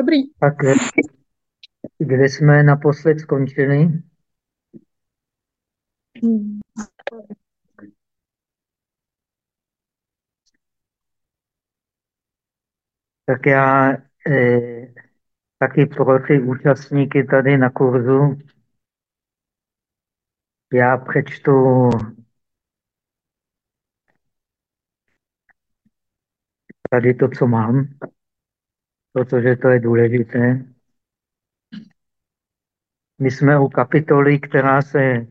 Dobrý. Tak kde jsme naposled skončili? Tak já eh, taky pro ty účastníky tady na kurzu já přečtu tady to, co mám, protože to je důležité. My jsme u kapitoly, která se, eh,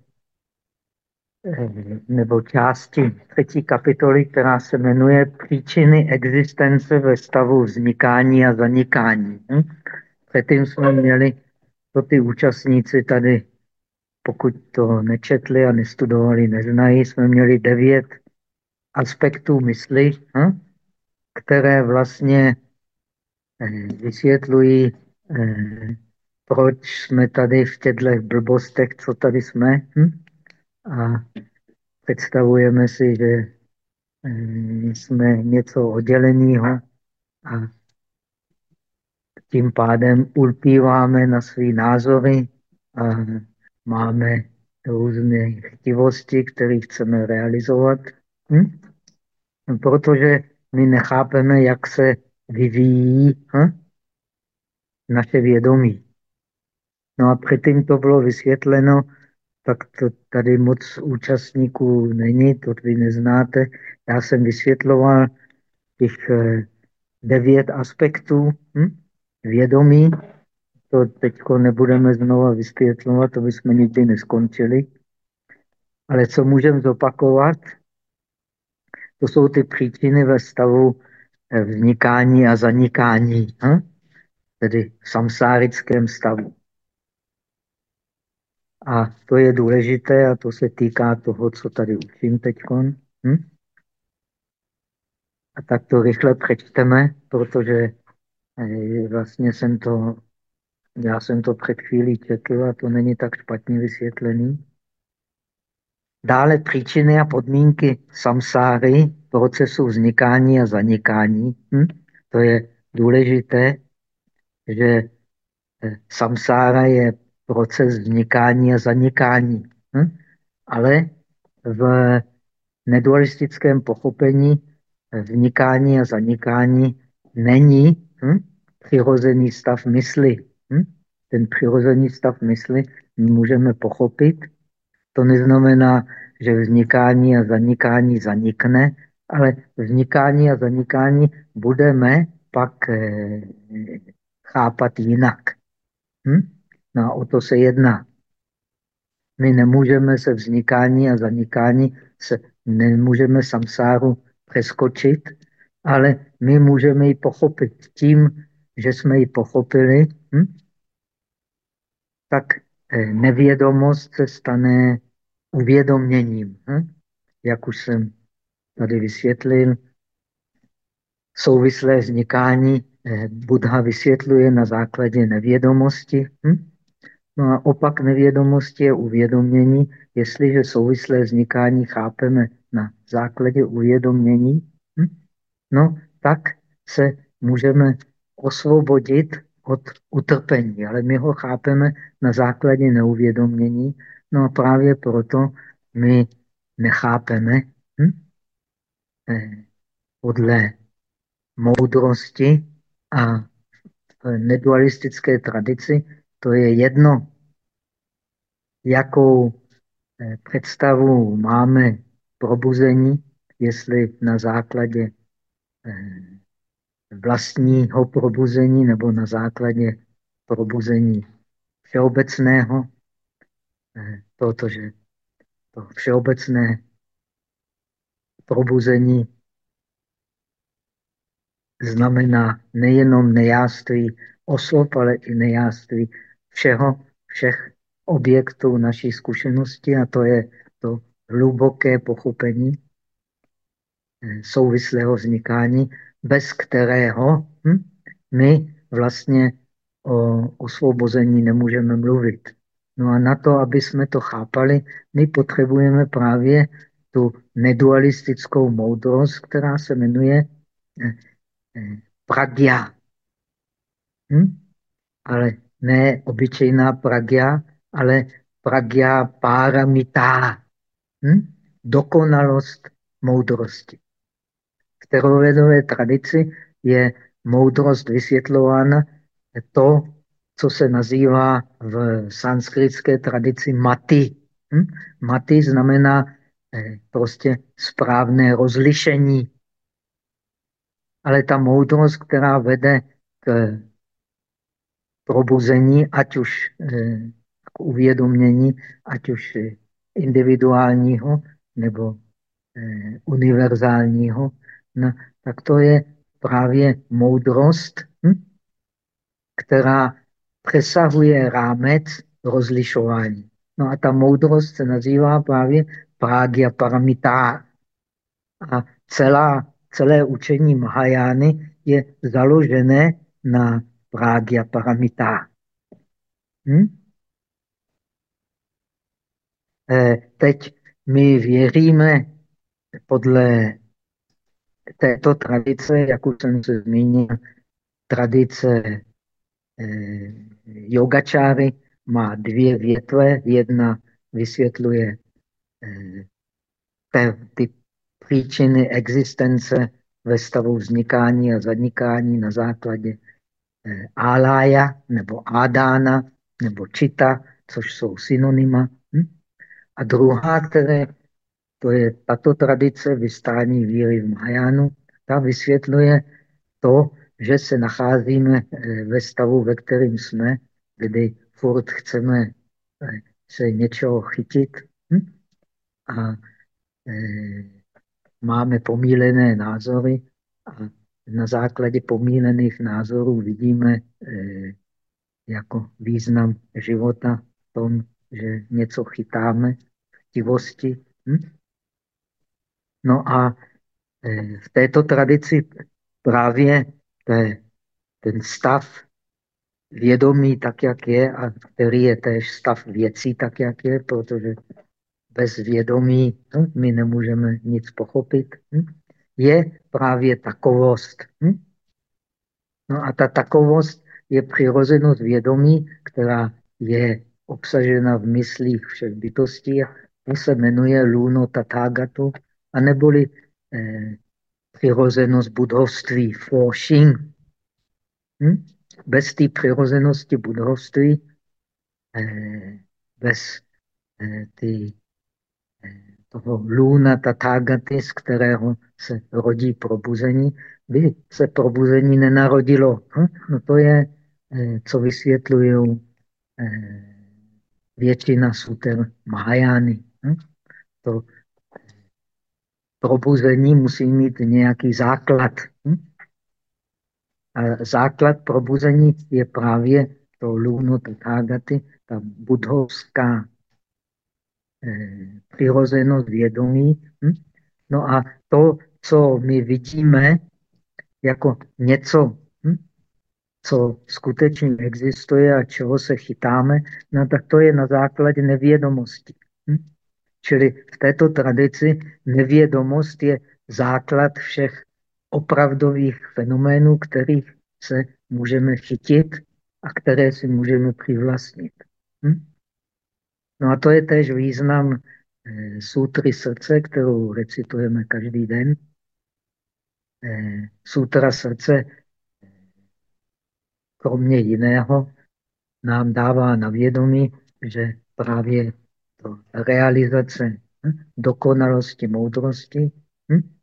nebo části třetí kapitoly, která se jmenuje Příčiny existence ve stavu vznikání a zanikání. Hm? Předtím jsme měli pro ty účastníci tady, pokud to nečetli a nestudovali, neznají, jsme měli devět aspektů mysli, hm? které vlastně vysvětlují eh, proč jsme tady v těchto blbostech, co tady jsme. Hm? A představujeme si, že hm, jsme něco odděleného a tím pádem ulpíváme na své názory a máme různé chtivosti, které chceme realizovat. Hm? Protože my nechápeme, jak se vyvíjí hm? naše vědomí. No a předtím to bylo vysvětleno, tak to tady moc účastníků není, to vy neznáte. Já jsem vysvětloval těch eh, devět aspektů hm? vědomí. To teď nebudeme znova vysvětlovat, to bychom nikdy neskončili. Ale co můžeme zopakovat, to jsou ty příčiny ve stavu vznikání a zanikání, hm? tedy v samsárickém stavu. A to je důležité a to se týká toho, co tady učím teď. Hm? A tak to rychle přečteme, protože eh, vlastně jsem to, já jsem to před chvílí četl a to není tak špatně vysvětlený. Dále příčiny a podmínky samsáry, procesu vznikání a zanikání. Hm? To je důležité, že eh, samsára je proces vznikání a zanikání. Hm? Ale v nedualistickém pochopení vznikání a zanikání není hm? přirozený stav mysli. Hm? Ten přirozený stav mysli můžeme pochopit. To neznamená, že vznikání a zanikání zanikne, ale vznikání a zanikání budeme pak eh, chápat jinak. Hm? No a o to se jedná. My nemůžeme se vznikání a zanikání, se, nemůžeme samsáru přeskočit, ale my můžeme ji pochopit tím, že jsme ji pochopili, hm? tak eh, nevědomost se stane uvědoměním. Hm? Jak už jsem tady vysvětlil, souvislé vznikání eh, Buddha vysvětluje na základě nevědomosti. Hm? No a opak nevědomosti je uvědomění. Jestliže souvislé vznikání chápeme na základě uvědomění, hm? no tak se můžeme osvobodit od utrpení, ale my ho chápeme na základě neuvědomění. No a právě proto my nechápeme hm? Eh, podle moudrosti a v nedualistické tradici to je jedno, jakou eh, představu máme probuzení, jestli na základě eh, vlastního probuzení nebo na základě probuzení všeobecného, protože to všeobecné probuzení znamená nejenom nejáství osob, ale i nejáství všeho, všech objektů naší zkušenosti a to je to hluboké pochopení eh, souvislého vznikání, bez kterého hm, my vlastně o osvobození nemůžeme mluvit. No a na to, aby jsme to chápali, my potřebujeme právě tu nedualistickou moudrost, která se jmenuje eh, eh, pragya. Hm? Ale ne obyčejná pragya, ale pragya paramita. Hm? Dokonalost moudrosti. V terovedové tradici je moudrost vysvětlována to, co se nazývá v sanskritské tradici mati. Hm? Mati znamená prostě správné rozlišení. Ale ta moudrost, která vede k probuzení, ať už eh, k uvědomění, ať už individuálního nebo eh, univerzálního, no, tak to je právě moudrost, hm? která přesahuje rámec rozlišování. No a ta moudrost se nazývá právě Pragya Paramita. A celá, celé učení Mahajány je založené na Pragya Paramita. Hm? E, teď my věříme podle této tradice, jak už jsem se zmínil, tradice Eh, yogačáry má dvě větve. Jedna vysvětluje eh, te, ty příčiny existence ve stavu vznikání a zanikání na základě eh, álája nebo ádána nebo čita, což jsou synonyma. Hm? A druhá, které to je tato tradice vystání víry v Mahajánu, ta vysvětluje to, že se nacházíme eh, ve stavu, ve kterém jsme, kdy furt chceme eh, se něčeho chytit? A e, máme pomílené názory a na základě pomílených názorů vidíme e, jako význam života v tom, že něco chytáme v tivosti. Hm? No a e, v této tradici právě to je ten stav vědomí tak, jak je, a který je též stav věcí tak, jak je, protože bez vědomí hm, my nemůžeme nic pochopit, hm, je právě takovost. Hm? No a ta takovost je přirozenost vědomí, která je obsažena v myslích všech bytostí a to se jmenuje Luno Tathagatu, aneboli eh, přirozenost budovství, Foxing. Hm? Bez té přirozenosti budovství, eh, bez eh, ty, toho luna tatágaty, z kterého se rodí probuzení, by se probuzení nenarodilo. Hm? No to je, eh, co vysvětlují eh, většina suter Mahajány. Hm? To probuzení musí mít nějaký základ. Hm? A základ probuzení je právě to luno tathagaty, ta budhovská eh, přirozenost vědomí. Hm? No a to, co my vidíme jako něco, hm? co skutečně existuje a čeho se chytáme, no tak to je na základě nevědomosti. Hm? Čili v této tradici nevědomost je základ všech opravdových fenoménů, kterých se můžeme chytit a které si můžeme přivlastnit. Hm? No a to je též význam e, sutry srdce, kterou recitujeme každý den. E, sutra srdce, kromě jiného, nám dává na vědomí, že právě to realizace hm, dokonalosti moudrosti hm,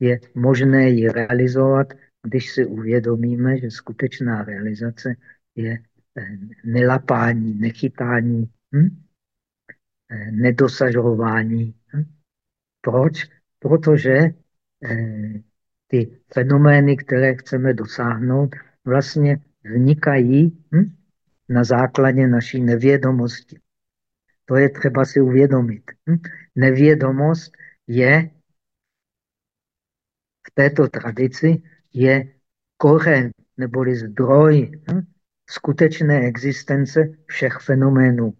je možné ji realizovat, když si uvědomíme, že skutečná realizace je eh, nelapání, nechytání, hm? Eh, nedosažování. Hm? Proč? Protože eh, ty fenomény, které chceme dosáhnout, vlastně vznikají hm? na základě naší nevědomosti. To je třeba si uvědomit. Hm? Nevědomost je v této tradici je kořen neboli zdroj skutečné existence všech fenoménů.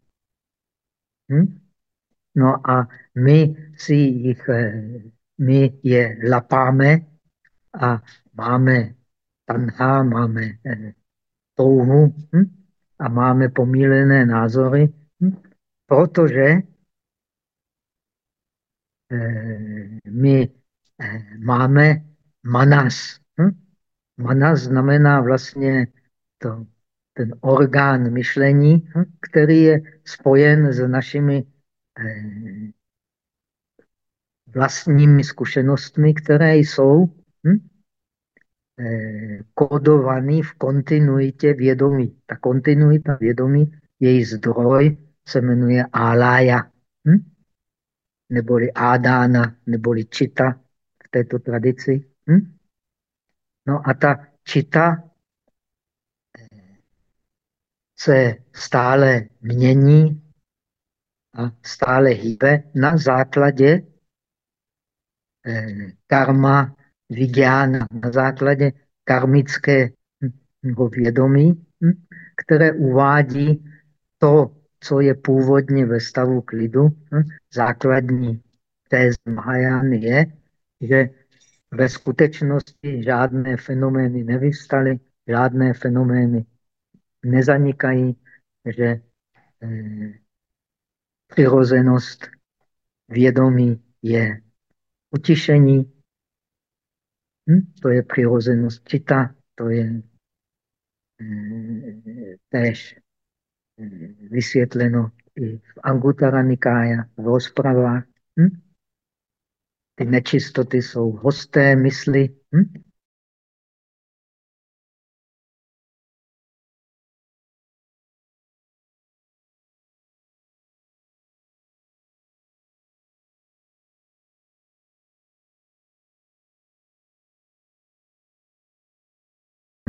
No a my si jich, eh, my je lapáme a máme tanha, máme eh, touhu hm? a máme pomílené názory, hm? protože eh, my máme manas. Hm? Manas znamená vlastně to, ten orgán myšlení, hm? který je spojen s našimi vlastními zkušenostmi, které jsou hm? eh, kodovaný v kontinuitě vědomí. Ta kontinuita vědomí, její zdroj se jmenuje alaya, hm? neboli ádána, neboli čita v této tradici. Hm? No a ta čita eh, se stále mění a stále hýbe na základě eh, karma vigyána, na základě karmického vědomí, hm, které uvádí to, co je původně ve stavu klidu. Hm, základní téz Mahajány je, že ve skutečnosti žádné fenomény nevyvstaly, žádné fenomény nezanikají, že eh, přirozenost vědomí je utišení, hm? to je přirozenost čita, to je eh, též eh, vysvětleno i v Angutara Nikája, v rozpravách. Hm? Ty nečistoty jsou hosté mysli. Hm?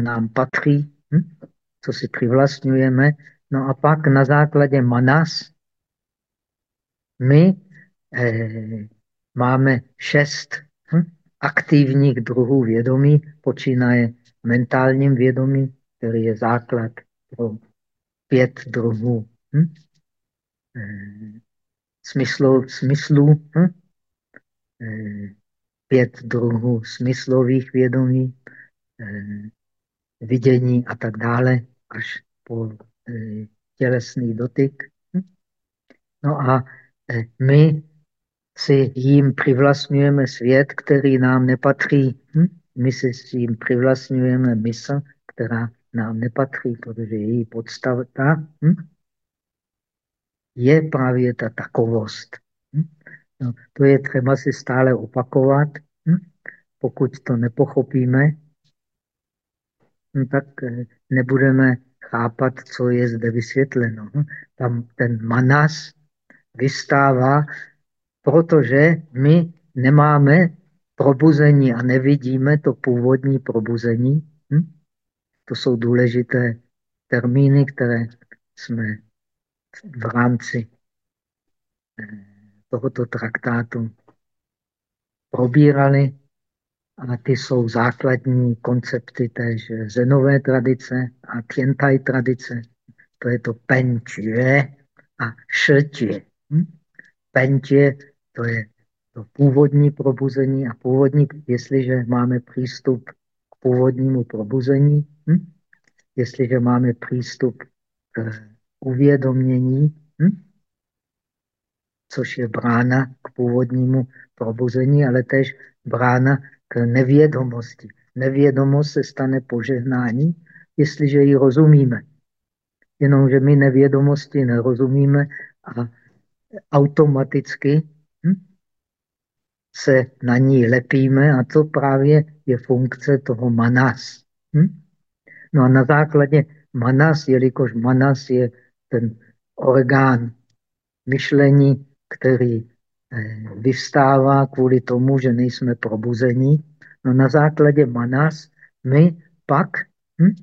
Nám patří, hm? co si přivlastňujeme. No a pak na základě manas my eh, máme šest hm? aktivních druhů vědomí, počínaje mentálním vědomí, který je základ pro pět druhů hm? eh, smyslu, smyslu hm? eh, pět druhů smyslových vědomí, eh, vidění a tak dále, až po eh, tělesný dotyk. Hm? No a eh, my si jim přivlastňujeme svět, který nám nepatří. Hm? My si jim přivlastňujeme mysl, která nám nepatří, protože její podstata hm? je právě ta takovost. No, to je třeba si stále opakovat. Pokud to nepochopíme, no, tak eh, nebudeme chápat, co je zde vysvětleno. Tam ten manas vystává protože my nemáme probuzení a nevidíme to původní probuzení. Hm? To jsou důležité termíny, které jsme v rámci eh, tohoto traktátu probírali. A ty jsou základní koncepty též zenové tradice a tientai tradice. To je to penčuje a šrtě. Hm? Penčuje to je to původní probuzení a původní, jestliže máme přístup k původnímu probuzení, hm? jestliže máme přístup k uvědomění, hm? což je brána k původnímu probuzení, ale tež brána nevědomosti. Nevědomost se stane požehnání, jestliže ji rozumíme. Jenomže my nevědomosti nerozumíme a automaticky hm? se na ní lepíme a to právě je funkce toho manas. Hm? No a na základě manas, jelikož manas je ten orgán myšlení, který vyvstává kvůli tomu, že nejsme probuzení, no na základě manas my pak hm,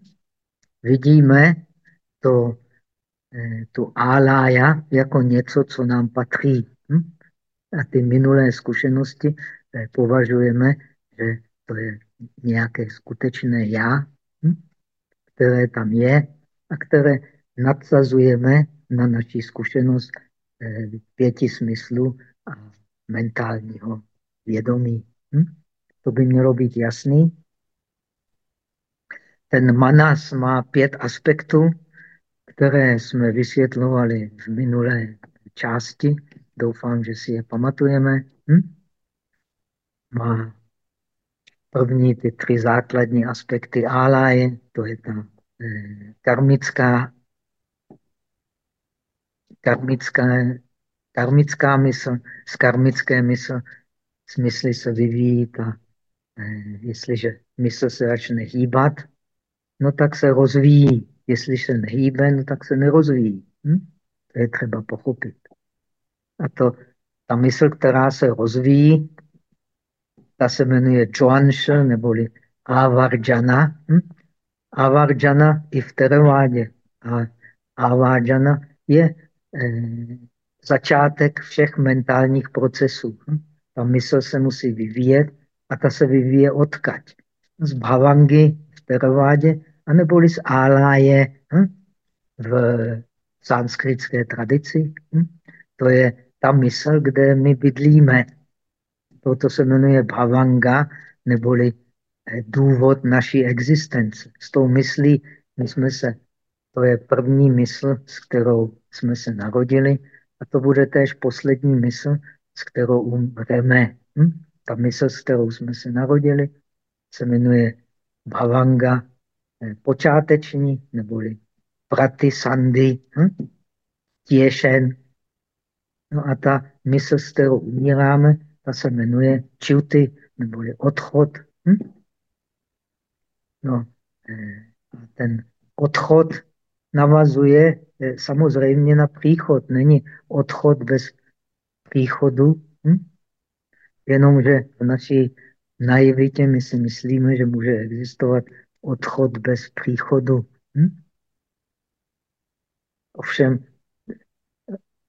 vidíme to, eh, tu álája jako něco, co nám patří. Hm? A ty minulé zkušenosti eh, považujeme, že to je nějaké skutečné já, hm, které tam je a které nadsazujeme na naši zkušenost eh, pěti smyslů a mentálního vědomí. Hm? To by mělo být jasný. ten manas má pět aspektů, které jsme vysvětlovali v minulé části. Doufám, že si je pamatujeme. Hm? Má první ty tři základní aspekty áláje, to je ta eh, karmická, karmická, karmická mysl, z karmické mysl smysly se vyvíjí ta, eh, jestliže mysl se začne hýbat, no tak se rozvíjí. Jestli se nehýbe, no tak se nerozvíjí. Hm? To je třeba pochopit. A to, ta mysl, která se rozvíjí, ta se jmenuje Chuanshi, neboli Avarjana. Hm? Avarjana i v Teravádě. A Avarjana je eh, začátek všech mentálních procesů. Hm? Ta mysl se musí vyvíjet a ta se vyvíje odkaď. Z bhavangy v Teravádě, anebo z áláje hm? v sanskritské tradici. Hm? To je ta mysl, kde my bydlíme. Proto se jmenuje bhavanga, neboli eh, důvod naší existence. S tou myslí my jsme se, to je první mysl, s kterou jsme se narodili a to bude též poslední mysl, s kterou umřeme. Hm? Ta mysl, s kterou jsme se narodili, se jmenuje bhavanga eh, počáteční, neboli praty sandy, hm? těšen. No a ta mysl, s kterou umíráme, ta se jmenuje čuty, nebo je odchod. Hm? No, eh, ten odchod navazuje samozřejmě na příchod. Není odchod bez příchodu. Hm? Jenomže v naší naivitě my si myslíme, že může existovat odchod bez příchodu. Hm? Ovšem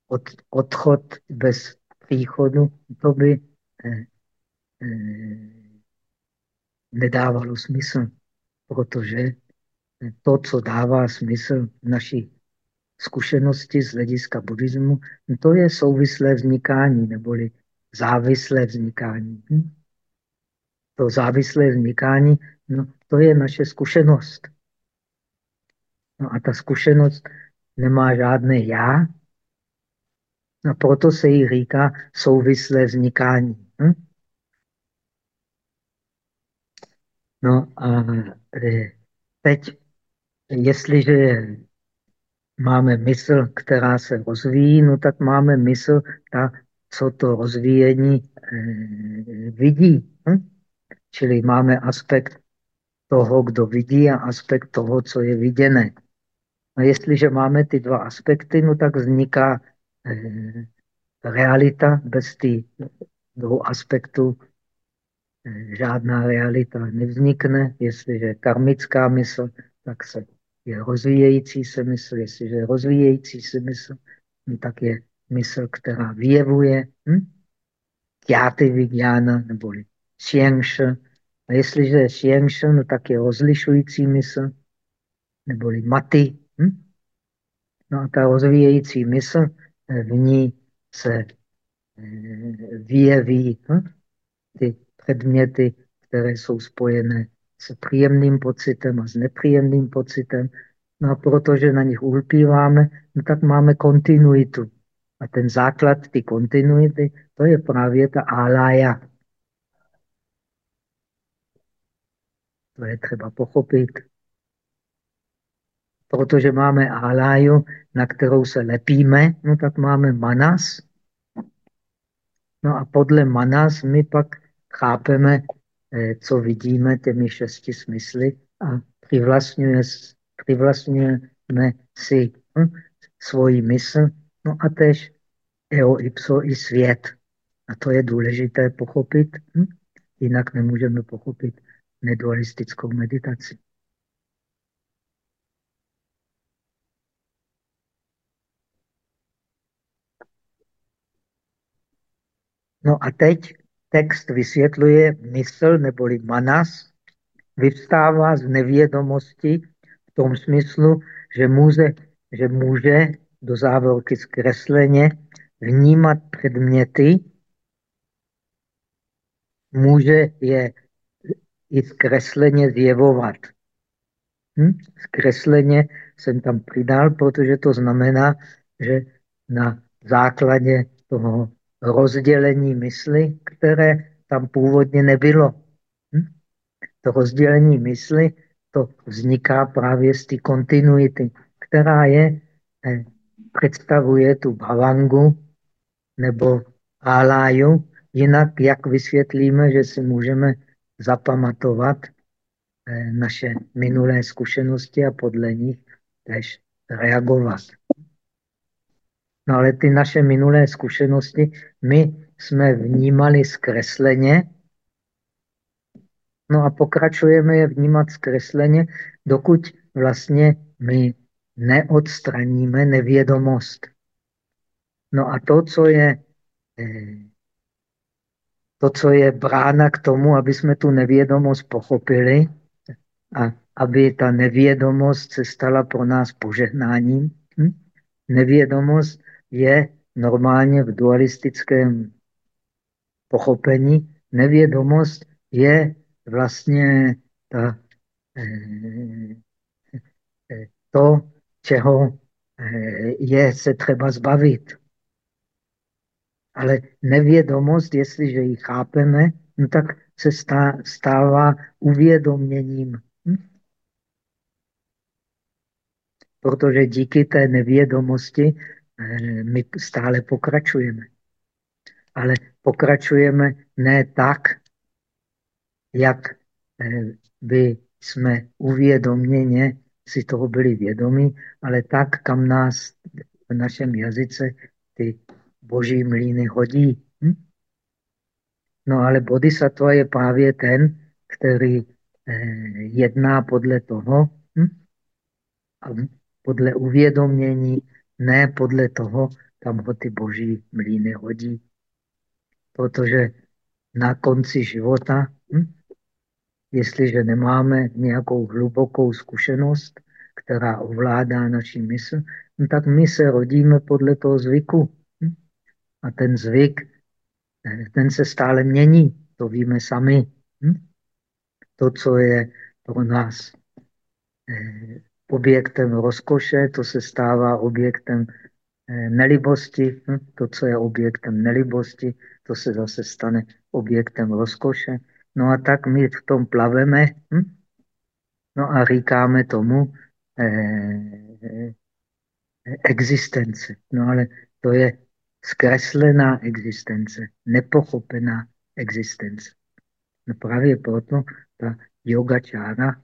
od, odchod bez příchodu, to by eh, eh, nedávalo smysl, protože to, co dává smysl v naší zkušenosti z hlediska buddhismu, to je souvislé vznikání, neboli závislé vznikání. Hm? To závislé vznikání, no, to je naše zkušenost. No a ta zkušenost nemá žádné já, a proto se jí říká souvislé vznikání. Hm? No a e, teď, jestliže máme mysl, která se rozvíjí, no tak máme mysl, ta, co to rozvíjení eh, vidí. Hm? Čili máme aspekt toho, kdo vidí a aspekt toho, co je viděné. A jestliže máme ty dva aspekty, no tak vzniká eh, realita bez těch dvou aspektů eh, žádná realita nevznikne. Jestliže karmická mysl, tak se je rozvíjející se mysl. Jestliže je rozvíjející se mysl, no tak je mysl, která vyjevuje hm? kjáty vigyána, neboli xiangshi. A jestliže je xiangshi, no tak je rozlišující mysl, neboli maty. Hm? No a ta rozvíjející mysl, eh, v ní se eh, vyjeví hm? ty předměty, které jsou spojené s příjemným pocitem a s nepříjemným pocitem. No a protože na nich ulpíváme, no tak máme kontinuitu. A ten základ ty kontinuity, to je právě ta álája. To je třeba pochopit. Protože máme áláju, na kterou se lepíme, no tak máme manas. No a podle manas my pak chápeme co vidíme těmi šesti smysly a přivlastňuje, přivlastňujeme si hm, svoji mysl, no a tež eo ipso i svět. A to je důležité pochopit, hm? jinak nemůžeme pochopit nedualistickou meditaci. No a teď text vysvětluje mysl neboli manas, vyvstává z nevědomosti v tom smyslu, že může, že může do závorky zkresleně vnímat předměty, může je i zkresleně zjevovat. Hm? Zkresleně jsem tam přidal, protože to znamená, že na základě toho rozdělení mysli, které tam původně nebylo. Hm? To rozdělení mysli, to vzniká právě z té kontinuity, která je, eh, představuje tu bhavangu nebo aláju. Jinak, jak vysvětlíme, že si můžeme zapamatovat Eh, naše minulé zkušenosti a podle nich tež reagovat. No ale ty naše minulé zkušenosti my jsme vnímali zkresleně, no a pokračujeme je vnímat zkresleně, dokud vlastně my neodstraníme nevědomost. No a to, co je, eh, to, co je brána k tomu, aby jsme tu nevědomost pochopili, a aby ta nevědomost se stala pro nás požehnáním. Hm? Nevědomost je normálně v dualistickém pochopení. Nevědomost je vlastně ta, eh, eh, to, čeho eh, je se třeba zbavit. Ale nevědomost, jestliže ji chápeme, no tak se stává uvědoměním. Hm? Protože díky té nevědomosti my stále pokračujeme. Ale pokračujeme ne tak, jak eh, by jsme uvědoměně si toho byli vědomi, ale tak, kam nás v našem jazyce ty boží mlíny hodí. Hm? No ale bodhisattva je právě ten, který eh, jedná podle toho, hm? podle uvědomění, ne podle toho, kam ho ty boží mlíny hodí. Protože na konci života, hm, jestliže nemáme nějakou hlubokou zkušenost, která ovládá naši mysl, no tak my se rodíme podle toho zvyku. Hm? A ten zvyk, ten se stále mění, to víme sami. Hm? To, co je pro nás eh, objektem rozkoše, to se stává objektem eh, nelibosti. Hm? To, co je objektem nelibosti, to se zase stane objektem rozkoše. No a tak my v tom plaveme. Hm? No a říkáme tomu eh, existence. No ale to je zkreslená existence, nepochopená existence. No právě proto ta yogačára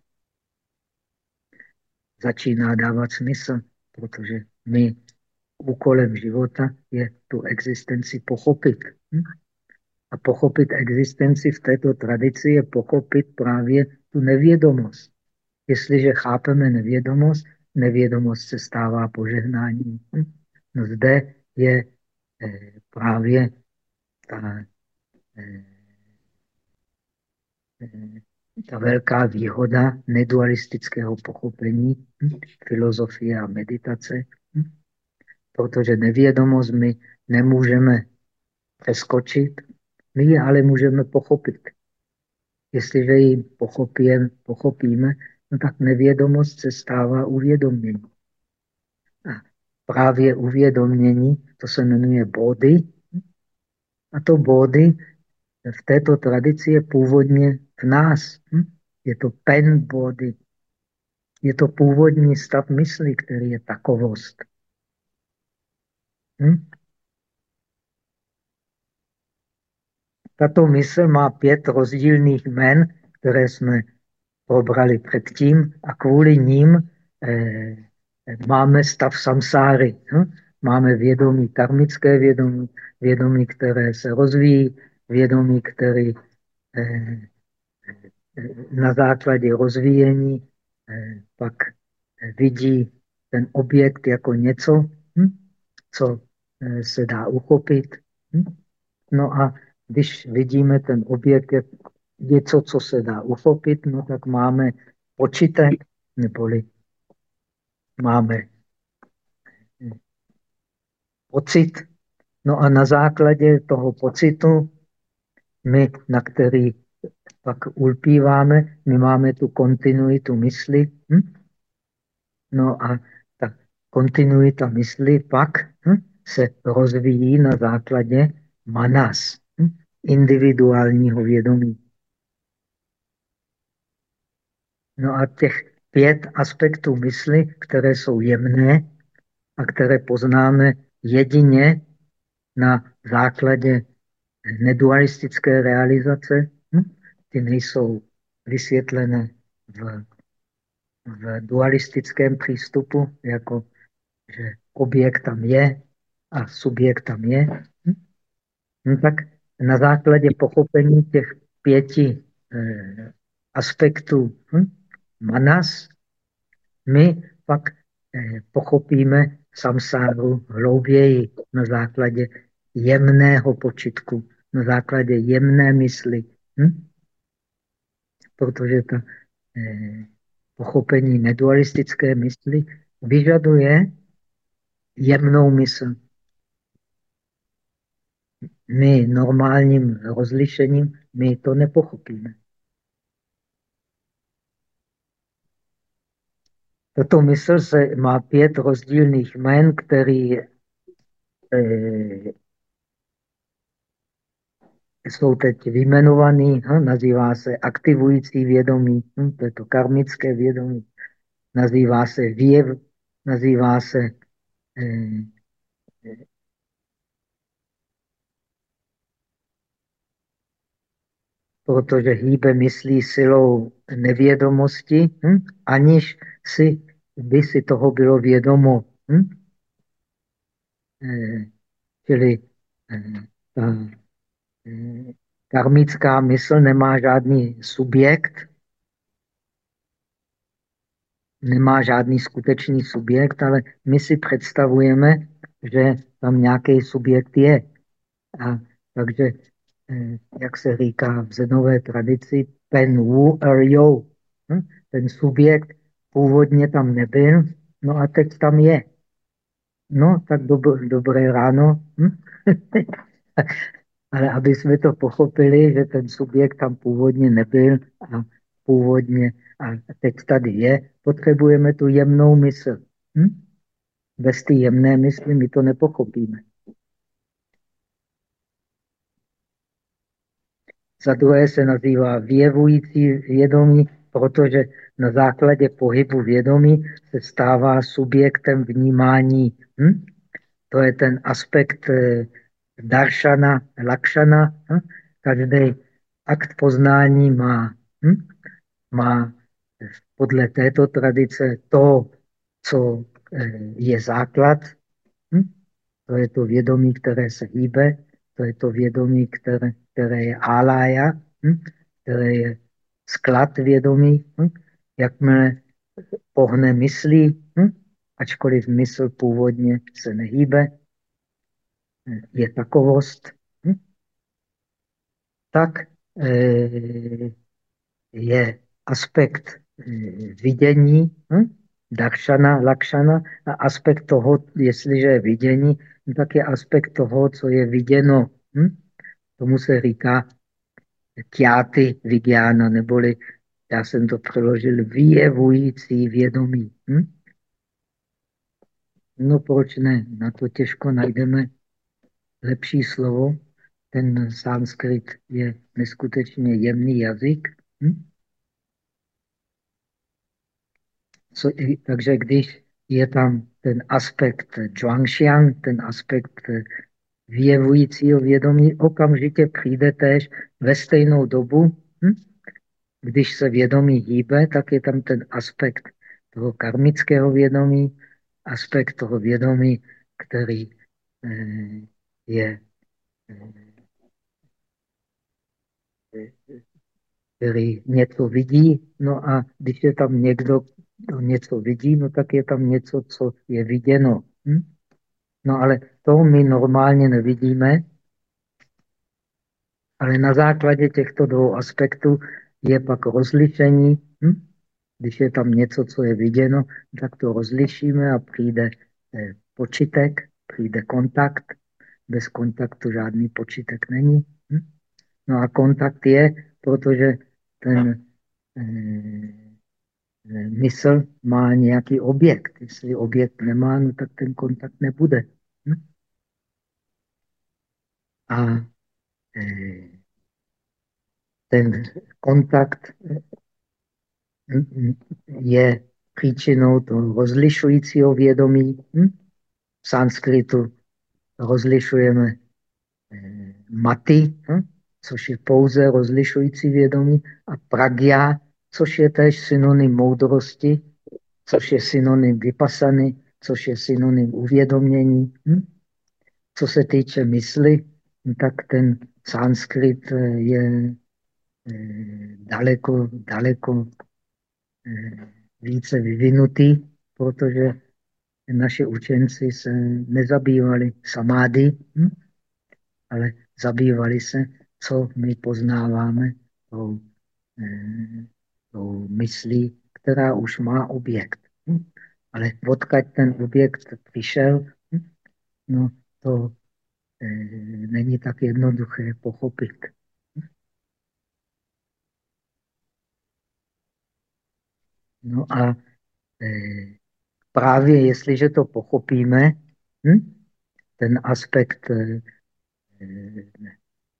začíná dávat smysl, protože my úkolem života je tu existenci pochopit. Hm? A pochopit existenci v této tradici je pochopit právě tu nevědomost. Jestliže chápeme nevědomost, nevědomost se stává požehnáním. Hm? No zde je eh, právě ta eh, eh, ta velká výhoda nedualistického pochopení hm, filozofie a meditace, hm, protože nevědomost my nemůžeme přeskočit, my ji ale můžeme pochopit. Jestliže ji pochopíme, pochopíme no tak nevědomost se stává uvědomění. A právě uvědomění, to se jmenuje body, a to body v této tradici je původně v nás. Hm? Je to pen body. Je to původní stav mysli, který je takovost. Hm? Tato mysl má pět rozdílných jmen, které jsme probrali předtím a kvůli ním eh, máme stav samsáry. Hm? Máme vědomí, karmické vědomí, vědomí, které se rozvíjí, vědomí, který eh, na základě rozvíjení eh, pak vidí ten objekt jako něco, hm, co eh, se dá uchopit. Hm. No a když vidíme ten objekt jako něco, co se dá uchopit, no tak máme počitek, neboli máme pocit. No a na základě toho pocitu my, na který pak ulpíváme, my máme tu kontinuitu mysli, hm? No a ta kontinuita mysli pak hm, se rozvíjí na základě manas, hm, individuálního vědomí. No a těch pět aspektů mysli, které jsou jemné a které poznáme jedině na základě nedualistické realizace, hm, ty nejsou vysvětlené v, v dualistickém přístupu, jako že objekt tam je a subjekt tam je. Hm? No tak na základě pochopení těch pěti eh, aspektů hm? manas, my pak eh, pochopíme samsáru hlouběji na základě jemného počitku, na základě jemné mysli. Hm? Protože ta eh, pochopení nedualistické mysli vyžaduje jemnou mysl. My normálním rozlišením my to nepochopíme. Tato mysl se má pět rozdílných jmen, který eh, jsou teď vyjmenovaný, hm, nazývá se aktivující vědomí, hm, to je to karmické vědomí, nazývá se věv, nazývá se eh, protože hýbe myslí silou nevědomosti, hm? aniž si, by si toho bylo vědomo. Hm? Eh, čili eh, karmická mysl nemá žádný subjekt, nemá žádný skutečný subjekt, ale my si představujeme, že tam nějaký subjekt je. A takže Eh, jak se říká v zenové tradici, pen wu er yo. Hm? Ten subjekt původně tam nebyl, no a teď tam je. No, tak dob dobré ráno. Ale aby jsme to pochopili, že ten subjekt tam původně nebyl a původně a teď tady je, potřebujeme tu jemnou mysl. Hm? Bez té jemné mysli my to nepochopíme. Za druhé se nazývá vyjevující vědomí, protože na základě pohybu vědomí se stává subjektem vnímání. Hm? To je ten aspekt eh, daršana, lakšana. Hm? Každý akt poznání má, hm? má podle této tradice to, co eh, je základ. Hm? To je to vědomí, které se hýbe, to je to vědomí, které, které je alája, hm? které je sklad vědomí. Hm? Jakmile pohne myslí, hm? ačkoliv mysl původně se nehýbe, je takovost, hm? tak e, je aspekt e, vidění, hm? daršana, lakšana a aspekt toho, jestliže je vidění, tak je aspekt toho, co je viděno. Hm? Tomu se říká kjáty vigiana, neboli já jsem to přeložil vyjevující vědomí. No proč ne? Na to těžko najdeme lepší slovo. Ten sanskrit je neskutečně jemný jazyk. Hm? Co, takže když je tam ten aspekt Zhuangxiang, ten aspekt vyjevujícího vědomí, okamžitě přijde též ve stejnou dobu. Hm? Když se vědomí hýbe, tak je tam ten aspekt toho karmického vědomí, aspekt toho vědomí, který eh, je který něco vidí, no a když je tam někdo, kdo něco vidí, no tak je tam něco, co je viděno. Hm? No ale to my normálně nevidíme, ale na základě těchto dvou aspektů je pak rozlišení. Hm? Když je tam něco, co je viděno, tak to rozlišíme a přijde eh, počitek, přijde kontakt. Bez kontaktu žádný počitek není. Hm? No a kontakt je, protože ten eh, mysl má nějaký objekt. Jestli objekt nemá, no tak ten kontakt nebude. Hm? A eh, ten kontakt je příčinou toho rozlišujícího vědomí. Hm? V sanskritu rozlišujeme eh, maty, což je pouze rozlišující vědomí, a pragya, což je též synonym moudrosti, což je synonym vypasany, což je synonym uvědomění. Hm? Co se týče mysli, tak ten sanskrit eh, je eh, daleko, daleko více vyvinutý, protože naši učenci se nezabývali samády, hm? ale zabývali se, co my poznáváme tou, tou myslí, která už má objekt. Hm? Ale odkud ten objekt přišel, hm? no to e, není tak jednoduché pochopit. No a e, právě jestliže to pochopíme, hm? ten aspekt e,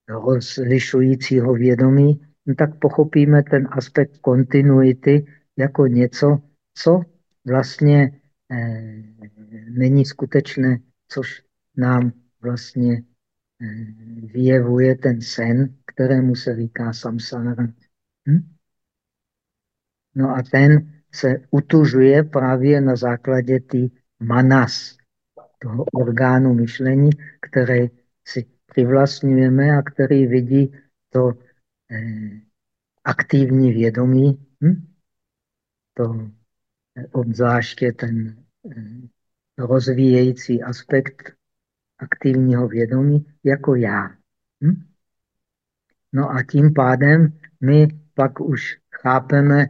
rozlišujícího vědomí, no tak pochopíme ten aspekt kontinuity jako něco, co vlastně eh, není skutečné, což nám vlastně eh, vyjevuje ten sen, kterému se říká samsára. Hm? No a ten se utužuje právě na základě té manas, toho orgánu myšlení, který si přivlastňujeme a který vidí to eh, aktivní vědomí, hm? to obzvláště ten eh, rozvíjející aspekt aktivního vědomí jako já. Hm? No a tím pádem my pak už chápeme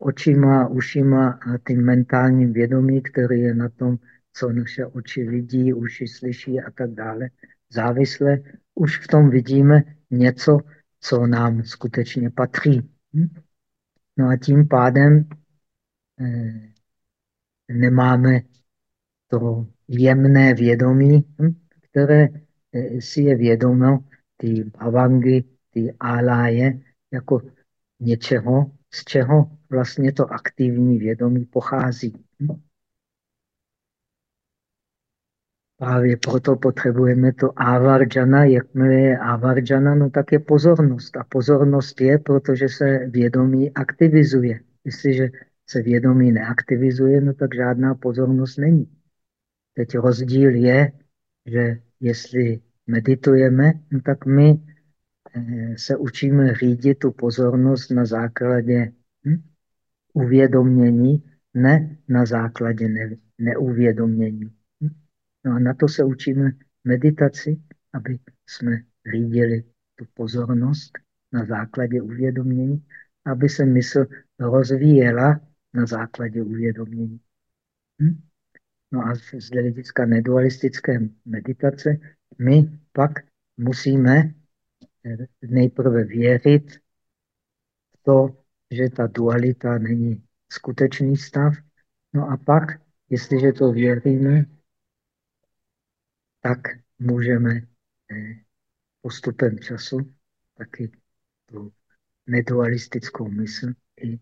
očima, ušima a tím mentálním vědomí, který je na tom, co naše oči vidí, uši slyší a tak dále, závisle, už v tom vidíme něco, co nám skutečně patří. Hm? No a tím pádem eh, nemáme to jemné vědomí, hm, které eh, si je vědomo, ty bhavangy, ty áláje, jako něčeho, z čeho vlastně to aktivní vědomí pochází. Hm. Právě proto potřebujeme to avarjana. Jakmile je avarjana, no tak je pozornost. A pozornost je, protože se vědomí aktivizuje. Jestliže se vědomí neaktivizuje, no tak žádná pozornost není. Teď rozdíl je, že jestli meditujeme, no tak my eh, se učíme řídit tu pozornost na základě uvědomění, ne na základě ne, neuvědomění. No a na to se učíme meditaci, aby jsme řídili tu pozornost na základě uvědomění, aby se mysl rozvíjela na základě uvědomění. Hm? No a z hlediska nedualistické meditace my pak musíme eh, nejprve věřit v to, že ta dualita není skutečný stav. No a pak, jestliže to věříme, tak můžeme eh, postupem času taky tu nedualistickou mysl i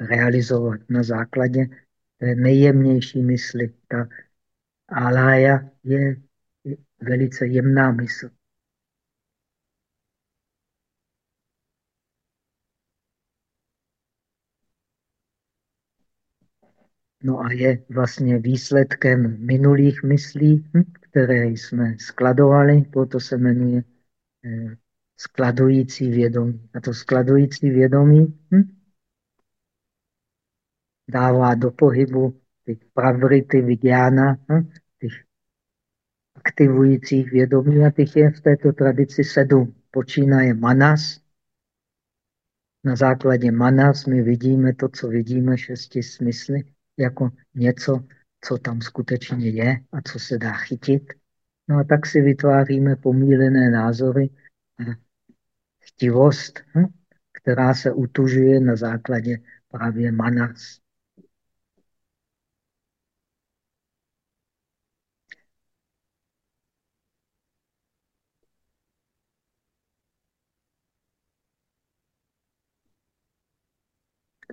realizovat na základě té nejjemnější mysli. Ta alája je velice jemná mysl. No a je vlastně výsledkem minulých myslí, hm, které jsme skladovali, proto se jmenuje eh, skladující vědomí. A to skladující vědomí hm, dává do pohybu ty pravrity vigyána, hm? těch aktivujících vědomí a těch je v této tradici sedm. Počínaje manas. Na základě manas my vidíme to, co vidíme šesti smysly, jako něco, co tam skutečně je a co se dá chytit. No a tak si vytváříme pomílené názory a chtivost, hm, která se utužuje na základě právě manas.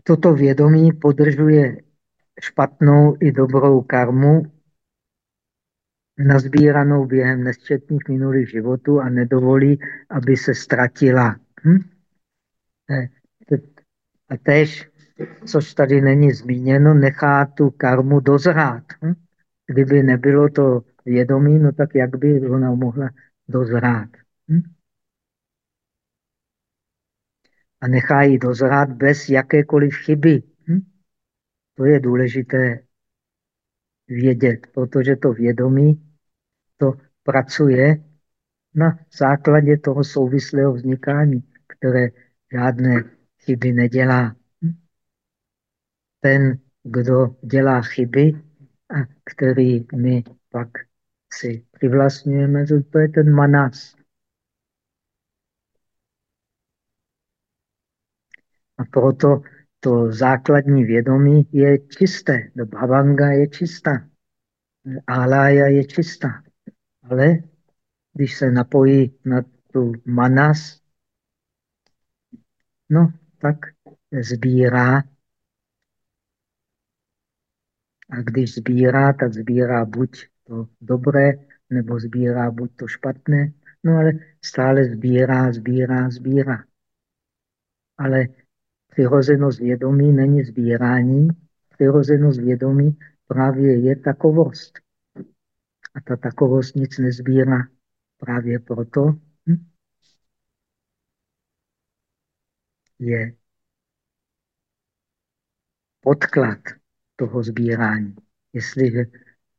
Toto vědomí podržuje špatnou i dobrou karmu, nazbíranou během nesčetných minulých životů a nedovolí, aby se ztratila. Hm? A tež, což tady není zmíněno, nechá tu karmu dozrát. Hm? Kdyby nebylo to vědomí, no tak jak by ona mohla dozrát? Hm? A nechá ji dozrát bez jakékoliv chyby. Hm? To je důležité vědět, protože to vědomí to pracuje na základě toho souvislého vznikání, které žádné chyby nedělá. Ten, kdo dělá chyby a který my pak si přivlastňujeme, to je ten manas. A proto to základní vědomí je čisté. Bhavanga je čistá. Alaya je čistá. Ale když se napojí na tu manas, no tak sbírá. A když sbírá, tak sbírá buď to dobré, nebo sbírá buď to špatné, no ale stále sbírá, sbírá, sbírá. Ale přirozenost vědomí není sbírání, přirozenost vědomí právě je takovost. A ta takovost nic nezbírá. Právě proto hm, je podklad toho sbírání. Jestliže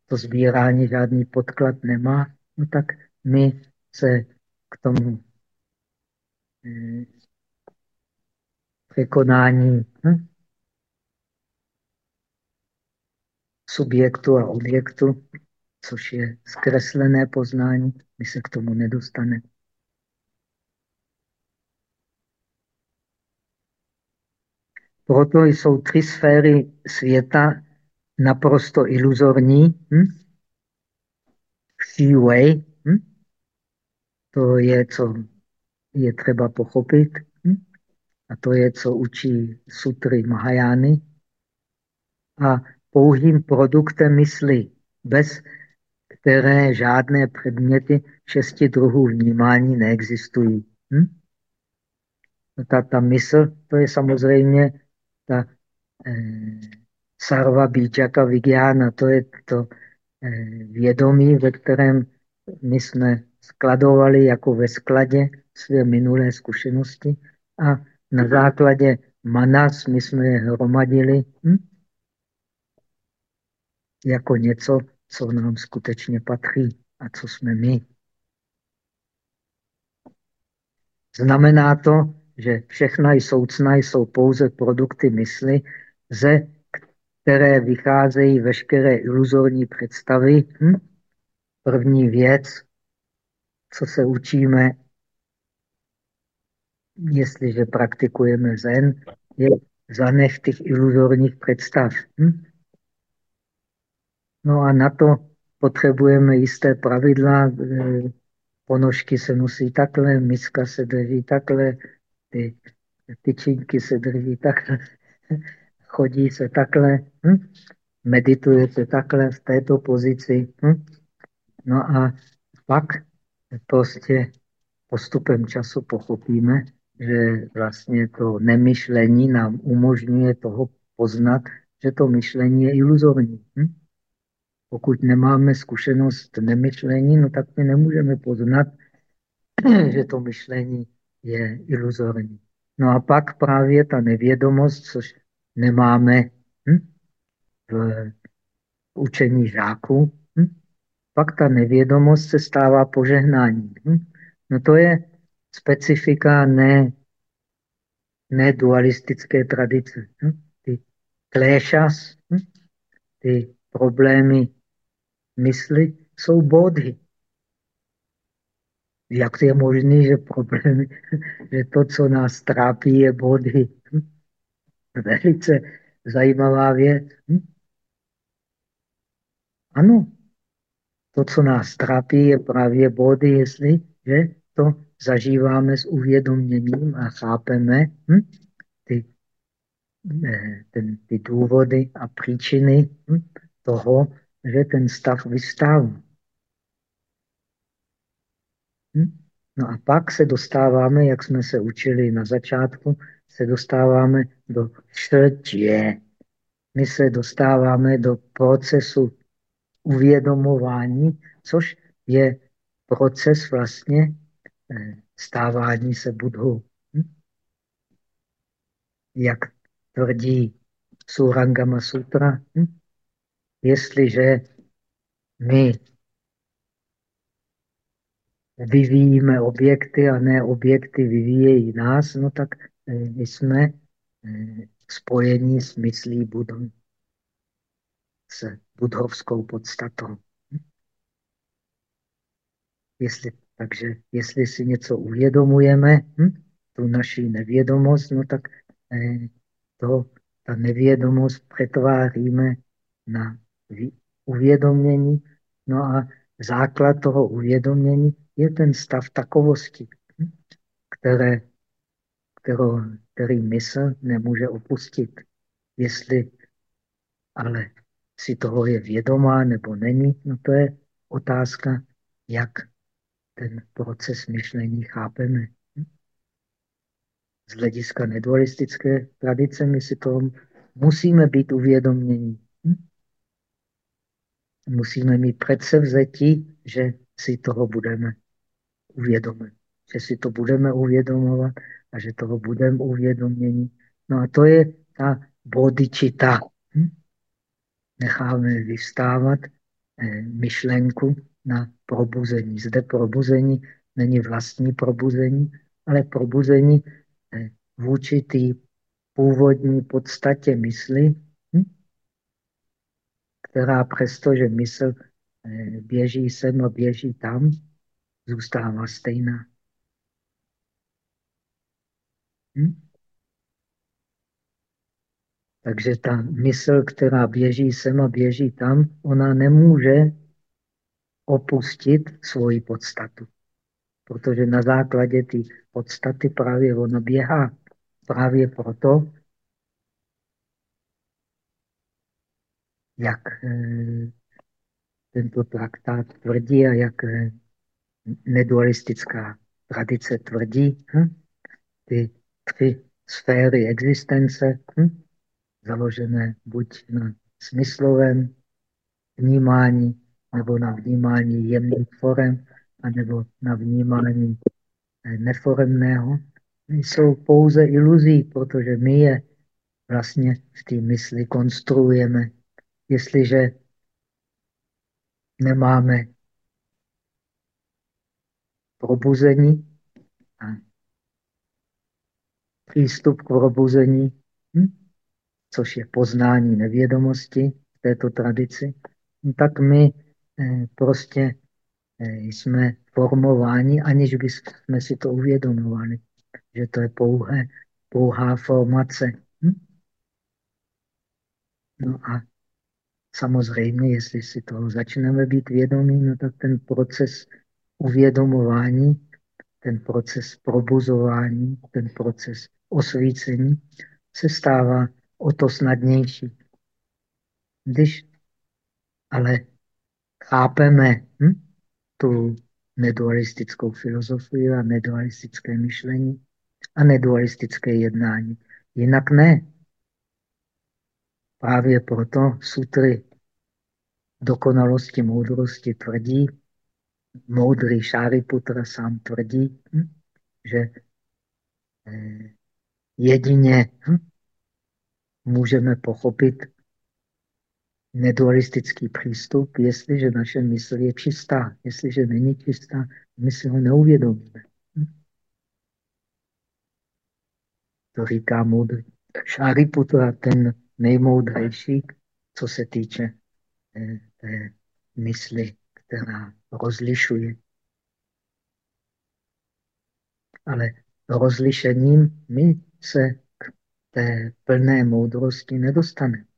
to sbírání žádný podklad nemá, no tak my se k tomu eh, překonání hm, subjektu a objektu což je zkreslené poznání, my se k tomu nedostane. Proto jsou tři sféry světa naprosto iluzorní. Hm? Wei, hm? to je, co je třeba pochopit. A to je, co učí sutry Mahajány. A pouhým produktem mysli, bez které žádné předměty šesti druhů vnímání neexistují. Hm? No ta, ta mysl, to je samozřejmě ta eh, sarva bíčaka vigyána, to je to eh, vědomí, ve kterém my jsme skladovali jako ve skladě své minulé zkušenosti a na základě manas my jsme je hromadili hm? jako něco, co nám skutečně patří a co jsme my. Znamená to, že všechna i soucna jsou pouze produkty mysli, ze které vycházejí veškeré iluzorní představy. Hm? První věc, co se učíme, jestliže praktikujeme zen, je zanech těch iluzorních představ. Hm? No a na to potřebujeme jisté pravidla. E, ponožky se nosí takhle, miska se drží takhle, ty tyčinky se drží takhle, chodí se takhle, hm? medituje se takhle v této pozici. Hm? No a pak prostě postupem času pochopíme, že vlastně to nemyšlení nám umožňuje toho poznat, že to myšlení je iluzorní. Hm? Pokud nemáme zkušenost nemyšlení, no tak my nemůžeme poznat, že to myšlení je iluzorní. No a pak právě ta nevědomost, což nemáme hm, v učení žáků, hm, pak ta nevědomost se stává požehnáním. Hm. No to je specifika ne, ne dualistické tradice. Hm. Ty kléšas, hm, ty problémy mysli jsou body. Jak je možné, že problém, že to, co nás trápí, je body? Hm? Velice zajímavá věc. Ano, to, co nás trápí, je právě body, jestli že to zažíváme s uvědoměním a chápeme hm? ty ten, ty důvody a příčiny hm, toho, že ten stav vystává. Hm? No a pak se dostáváme, jak jsme se učili na začátku, se dostáváme do šrtě. My se dostáváme do procesu uvědomování, což je proces vlastně eh, stávání se budhou. Hm? Jak tvrdí Surangama Sutra, hm? jestliže my vyvíjíme objekty a ne objekty vyvíjejí nás, no tak eh, jsme eh, spojení s myslí Budhy, s budhovskou podstatou. Jestli, takže jestli si něco uvědomujeme, hm, tu naši nevědomost, no tak eh, to, ta nevědomost přetváříme na uvědomění. No a základ toho uvědomění je ten stav takovosti, hm, které, kterou, který mysl nemůže opustit. Jestli ale si toho je vědomá nebo není, no to je otázka, jak ten proces myšlení chápeme. Z hlediska nedualistické tradice my si to musíme být uvědomění. Musíme mít předsevzetí, že si toho budeme uvědomit. Že si to budeme uvědomovat a že toho budeme uvědomění. No a to je ta bodičita. Necháme vystávat eh, myšlenku na probuzení. Zde probuzení není vlastní probuzení, ale probuzení eh, vůči té původní podstatě mysli, hm? která přesto, že mysl eh, běží sem a běží tam, zůstává stejná. Hm? Takže ta mysl, která běží sem a běží tam, ona nemůže opustit svoji podstatu. Protože na základě té podstaty právě ona běhá. Právě proto, jak eh, tento traktát tvrdí a jak eh, nedualistická tradice tvrdí, hm? ty tři sféry existence, hm? založené buď na smyslovém vnímání, nebo na vnímání jemných forem, anebo na vnímání eh, neforemného, jsou pouze iluzí, protože my je vlastně v té mysli konstruujeme. Jestliže nemáme probuzení a přístup k probuzení, hm? což je poznání nevědomosti v této tradici, tak my prostě eh, jsme formováni, aniž bychom si to uvědomovali, že to je pouhé, pouhá formace. Hm? No a samozřejmě, jestli si toho začneme být vědomí, no tak ten proces uvědomování, ten proces probuzování, ten proces osvícení se stává o to snadnější. Když ale chápeme hm, tu nedualistickou filozofii a nedualistické myšlení a nedualistické jednání. Jinak ne. Právě proto sutry dokonalosti moudrosti tvrdí, moudrý Šáriputra sám tvrdí, hm, že eh, jedině hm, můžeme pochopit nedualistický přístup, jestliže naše mysl je čistá. Jestliže není čistá, my si ho neuvědomíme. Hm? To říká moudrý. Šáriputra, ten nejmoudřejší, co se týče eh, té mysli, která rozlišuje. Ale rozlišením my se k té plné moudrosti nedostaneme.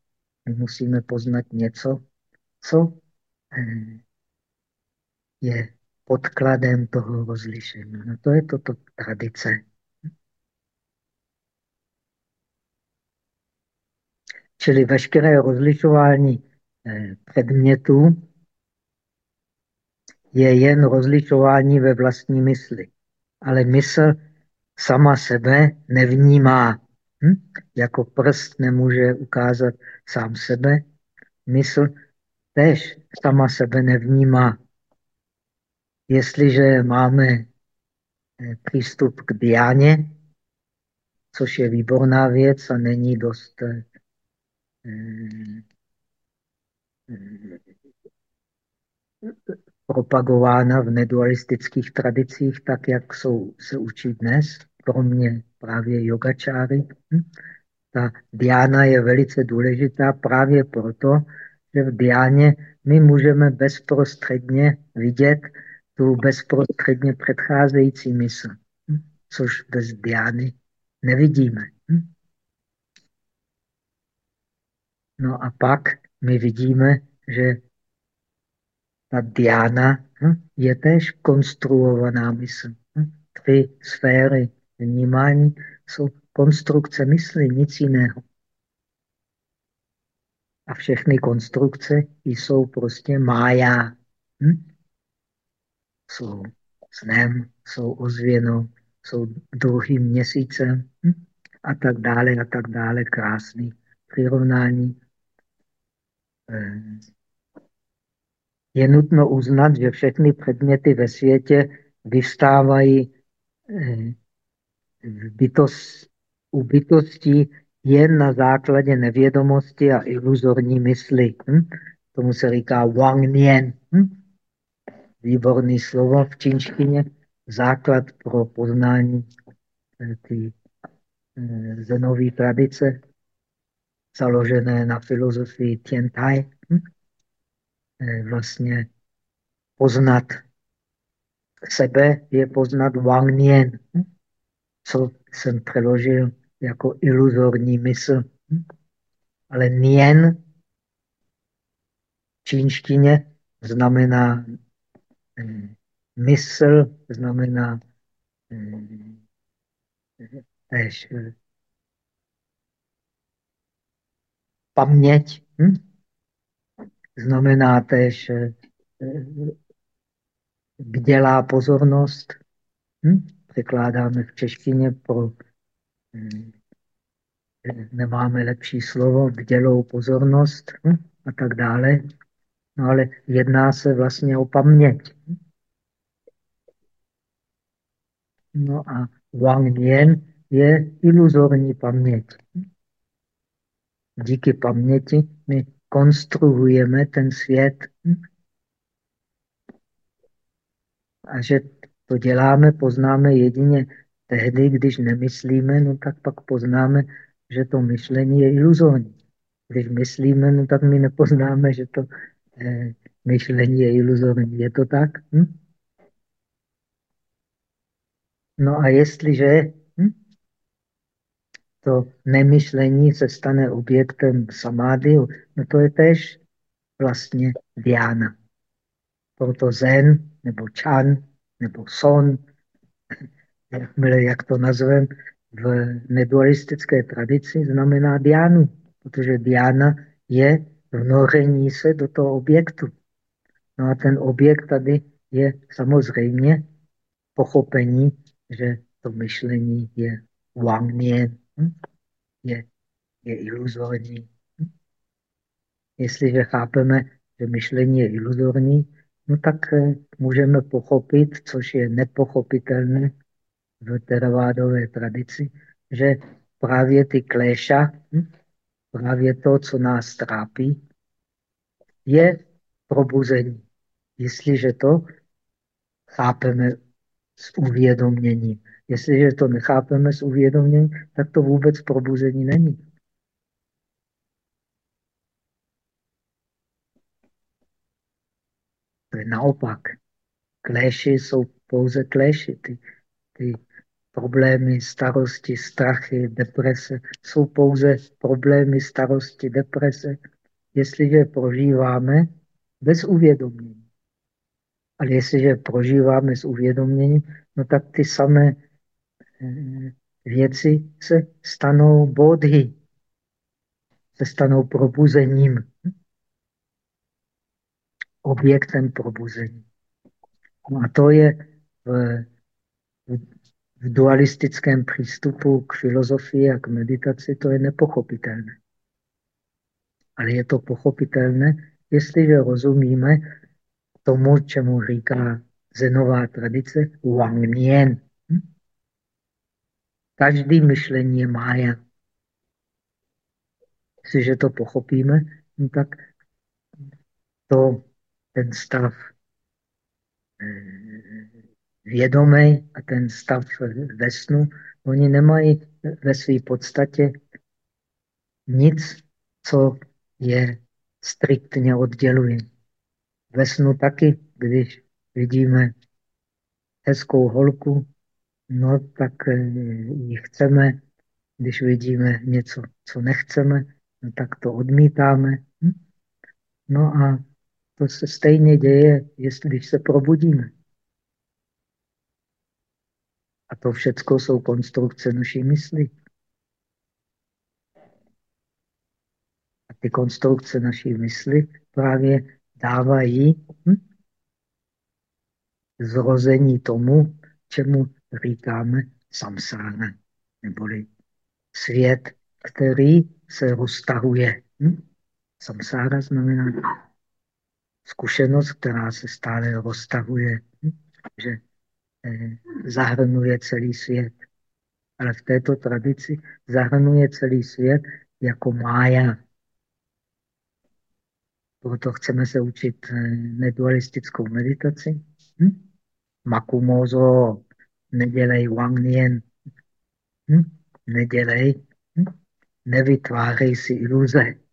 My musíme poznat něco, co eh, je podkladem toho rozlišení. No to je toto tradice. Čili veškeré rozlišování eh, předmětů je jen rozlišování ve vlastní mysli. Ale mysl sama sebe nevnímá. Hm? Jako prst nemůže ukázat sám sebe, mysl tež sama sebe nevnímá. Jestliže máme eh, přístup k diáně, což je výborná věc a není dost eh, eh, propagována v nedualistických tradicích, tak jak jsou, se učí dnes, kromě právě yogačáry. Hm? Ta diána je velice důležitá právě proto, že v diáně my můžeme bezprostředně vidět tu bezprostředně předcházející mysl, hm? což bez diány nevidíme. Hm? No a pak my vidíme, že ta diána je též konstruovaná mysl. Tři sféry vnímání jsou konstrukce mysli, nic jiného. A všechny konstrukce jsou prostě mája. Hm? Jsou snem, jsou ozvěnou, jsou druhým měsícem hm? a tak dále a tak dále. Krásný přirovnání. Eh, je nutno uznat, že všechny předměty ve světě vystávají eh, v bytost, u bytosti jen na základě nevědomosti a iluzorní mysli. Hm? Tomu se říká Wang Nian. Hm? Výborný slovo v čínštině. Základ pro poznání eh, ty eh, zenové tradice, založené na filozofii Tian Tai. Hm? Eh, vlastně poznat sebe je poznat Wang Nian, hm? Co jsem přeložil jako iluzorní mysl. Hm? Ale Nian v čínštině znamená hm, mysl, znamená tež paměť. Hm? znamená tež bdělá pozornost. Hm? Překládáme v češtině pro hm, nemáme lepší slovo, bdělou pozornost hm? a tak dále. No ale jedná se vlastně o paměť. No a Wang Yen je iluzorní paměť. Díky paměti my konstruujeme ten svět. A že to děláme, poznáme jedině tehdy, když nemyslíme, no tak pak poznáme, že to myšlení je iluzorní. Když myslíme, no tak my nepoznáme, že to eh, myšlení je iluzorní. Je to tak? Hm? No a jestliže hm, to nemyšlení se stane objektem samády, no to je tež vlastně diána. Proto zen, nebo chan, nebo son, jakmile, jak to nazvem, v nedualistické tradici znamená diánu, protože diána je vnoření se do toho objektu. No a ten objekt tady je samozřejmě pochopení, že to myšlení je Wang Nian, hm? je, je iluzorní. Hm? Jestliže chápeme, že myšlení je iluzorní, no tak eh, můžeme pochopit, což je nepochopitelné v teravádové tradici, že právě ty kléša, hm? právě to, co nás trápí, je probuzení. Jestliže to chápeme s uvědoměním. Jestliže to nechápeme s uvědoměním, tak to vůbec probuzení není. Je naopak. Kléši jsou pouze kléši. Ty, ty problémy, starosti, strachy, deprese jsou pouze problémy, starosti, deprese, jestliže prožíváme bez uvědomění. Ale jestliže prožíváme s uvědoměním, no tak ty samé eh, věci se stanou bodhy. se stanou probuzením. Objektem probuzení. No a to je v, v dualistickém přístupu k filozofii a k meditaci, to je nepochopitelné. Ale je to pochopitelné, jestliže rozumíme tomu, čemu říká zenová tradice, Wang Nian. Hm? Každý myšlení je mája. Jestliže to pochopíme, no tak to, ten stav eh, vědomý a ten stav ve snu, oni nemají ve své podstatě nic, co je striktně odděluje. Ve snu taky, když vidíme hezkou holku, no tak eh, ji chceme. Když vidíme něco, co nechceme, no tak to odmítáme. Hm? No a to se stejně děje, jestli když se probudíme. A to všechno jsou konstrukce naší mysli. A ty konstrukce naší mysli právě dávají hm, zrození tomu, čemu říkáme samsára, neboli svět, který se roztahuje. Hm? Samsára znamená zkušenost, která se stále roztahuje, že eh, zahrnuje celý svět. Ale v této tradici zahrnuje celý svět jako mája. Proto chceme se učit eh, nedualistickou meditaci. Hm? Makumozo, nedělej Wang Nian. Hm? Nedělej, hm? nevytvářej si iluze.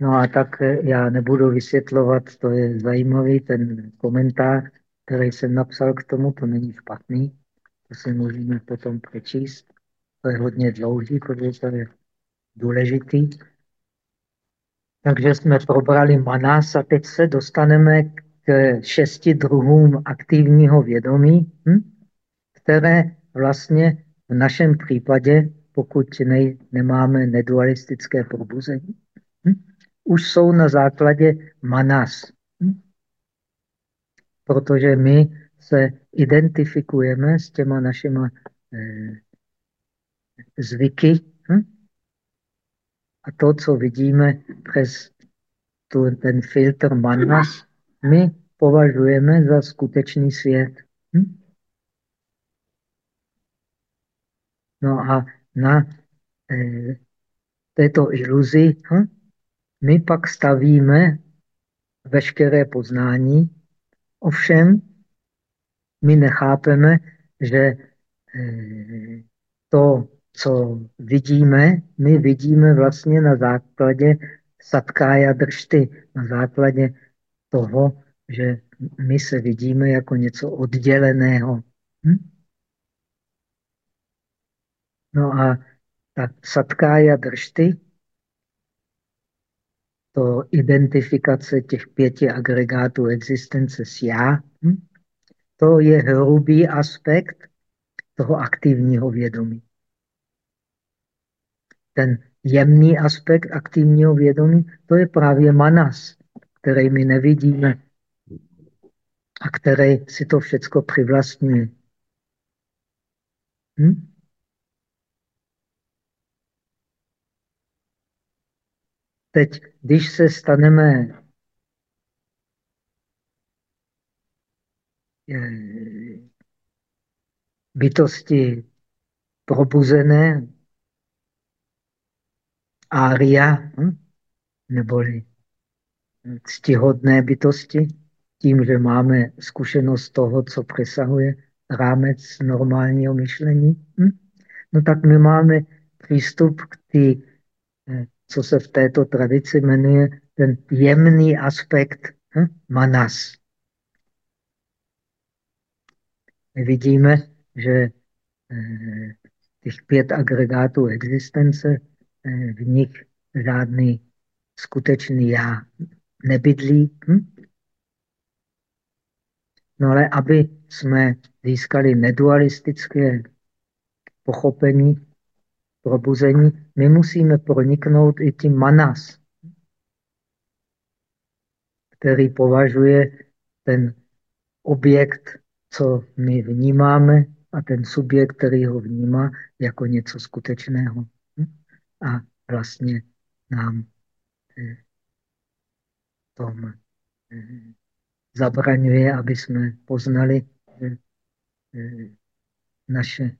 No a tak eh, já nebudu vysvětlovat, to je zajímavý ten komentář, který jsem napsal k tomu, to není špatný, to si můžeme potom přečíst. To je hodně dlouhý, protože to je důležitý. Takže jsme probrali manas a teď se dostaneme k šesti druhům aktivního vědomí, hm? které vlastně v našem případě, pokud nej, nemáme nedualistické probuzení? Už jsou na základě manas. Hm? Protože my se identifikujeme s těma našima eh, zvyky, hm? A to, co vidíme přes tu, ten filtr manas, my považujeme za skutečný svět. Hm? No a na e, této iluzi? My pak stavíme veškeré poznání, ovšem my nechápeme, že e, to co vidíme, my vidíme vlastně na základě satkája držty, na základě toho, že my se vidíme jako něco odděleného. Hm? No a ta satkája držty, to identifikace těch pěti agregátů existence s já, hm? to je hrubý aspekt toho aktivního vědomí ten jemný aspekt aktivního vědomí, to je právě manas, který my nevidíme a který si to všecko přivlastňuje. Hm? Teď, když se staneme eh, bytosti probuzené, ária, hm? neboli ctihodné bytosti, tím, že máme zkušenost toho, co přesahuje rámec normálního myšlení, hm? no tak my máme přístup k eh, co se v této tradici jmenuje ten jemný aspekt hm? manas. My vidíme, že eh, těch pět agregátů existence Eh, v nich žádný skutečný já nebydlí. Hm? No ale aby jsme získali nedualistické pochopení, probuzení, my musíme proniknout i tím manas, který považuje ten objekt, co my vnímáme, a ten subjekt, který ho vnímá jako něco skutečného. A vlastně nám eh, tom eh, zabraňuje, aby jsme poznali eh, naše,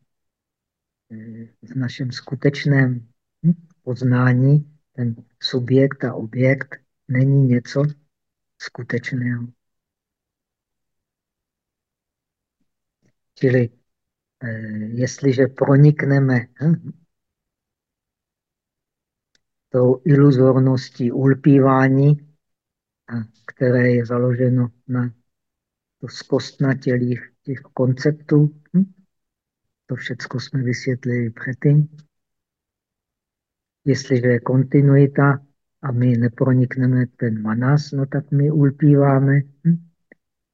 v našem skutečném poznání ten subjekt a objekt není něco skutečného. Čili jestliže pronikneme hm, tou iluzorností ulpívání, které je založeno na zkostnatělých těch konceptů. Hm? To všechno jsme vysvětlili předtím. Jestliže je kontinuita a my nepronikneme ten manas, no tak my ulpíváme hm?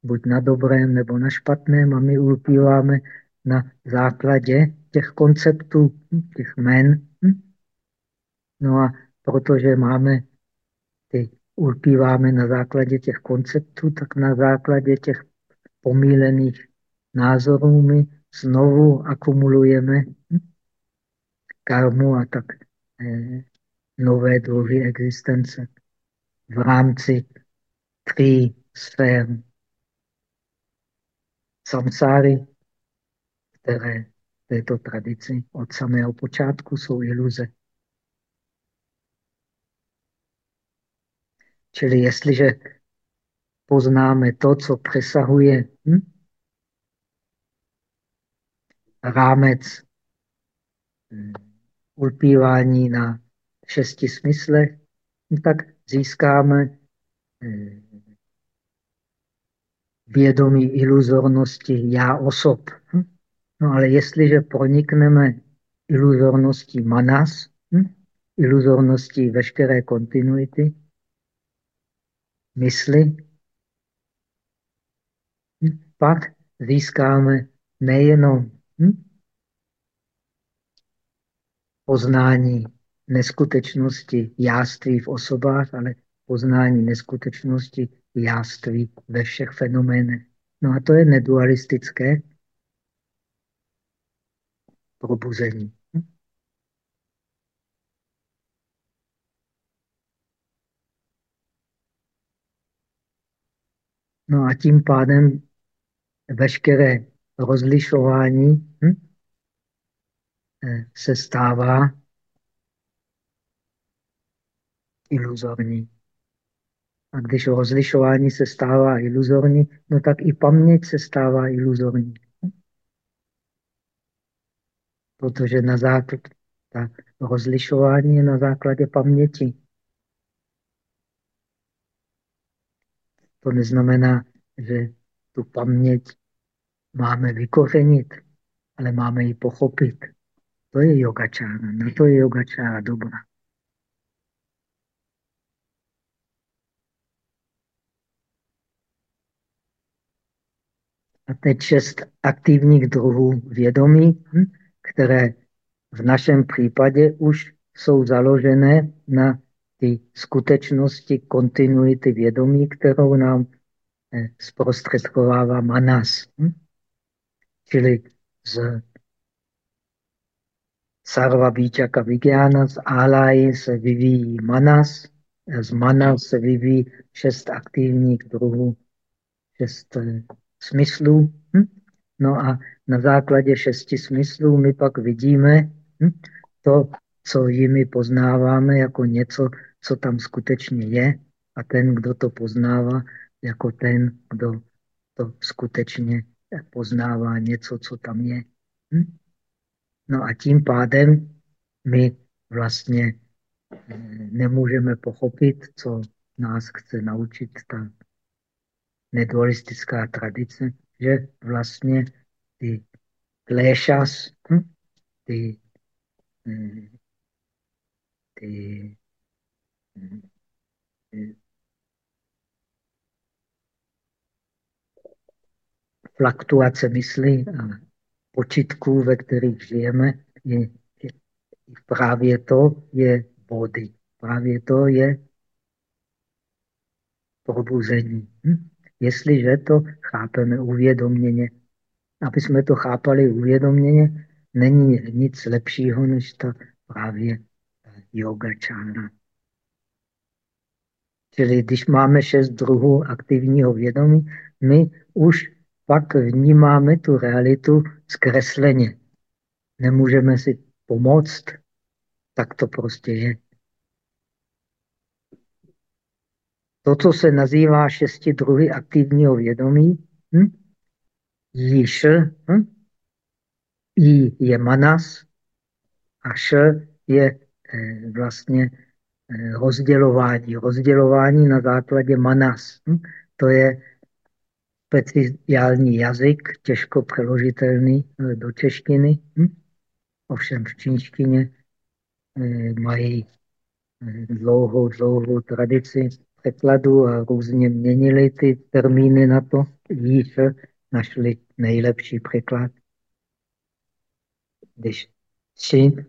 buď na dobrém nebo na špatném a my ulpíváme na základě těch konceptů, hm? těch men. Hm? No a protože máme ty ulpíváme na základě těch konceptů, tak na základě těch pomílených názorů my znovu akumulujeme karmu a tak eh, nové druhy existence v rámci tří sfér samsáry, které v této tradici od samého počátku jsou iluze. Čili jestliže poznáme to, co přesahuje hm? Rámec hm, ulpívání na šesti smyslech, no tak získáme hm, vědomí iluzornosti já osob. Hm? No ale jestliže pronikneme iluzorností manas, hm? iluzorností veškeré kontinuity, mysli, pak získáme nejenom hm, poznání neskutečnosti jáství v osobách, ale poznání neskutečnosti jáství ve všech fenoménech. No a to je nedualistické probuzení. No a tím pádem veškeré rozlišování hm, eh, se stává iluzorní. A když rozlišování se stává iluzorní, no tak i paměť se stává iluzorní. Protože na základ, ta rozlišování je na základě paměti. To neznamená, že tu paměť máme vykořenit, ale máme ji pochopit. To je yogačára, na to je yogačára dobrá. A teď šest aktivních druhů vědomí, které v našem případě už jsou založené na ty skutečnosti kontinuity vědomí, kterou nám eh, zprostředkovává manas. Čili z sarva víčaka vigyana, z álaji se vyvíjí manas, z manas se vyvíjí šest aktivních druhů, šest eh, smyslů. Hm? No a na základě šesti smyslů my pak vidíme hm? to, co jimi poznáváme jako něco, co tam skutečně je a ten, kdo to poznává, jako ten, kdo to skutečně poznává něco, co tam je. Hm? No a tím pádem my vlastně eh, nemůžeme pochopit, co nás chce naučit ta nedualistická tradice, že vlastně ty kléšas, hm? ty, hm, ty fluktuace mysli a počitků, ve kterých žijeme, je, je, právě to je body. Právě to je probuzení. Hm? Jestliže to chápeme uvědoměně, aby jsme to chápali uvědoměně, není nic lepšího, než ta právě yoga čára. Čili když máme šest druhů aktivního vědomí, my už pak vnímáme tu realitu zkresleně. Nemůžeme si pomoct, tak to prostě je. To, co se nazývá šesti druhy aktivního vědomí, hm? již, hm? I je manas a š je eh, vlastně eh, rozdělování. Rozdělování na základě manas. Hm? To je speciální jazyk, těžko přeložitelný eh, do češtiny. Hm? Ovšem v čínštině eh, mají eh, dlouhou, dlouhou tradici překladu a různě měnili ty termíny na to. Již našli nejlepší překlad. Když čin,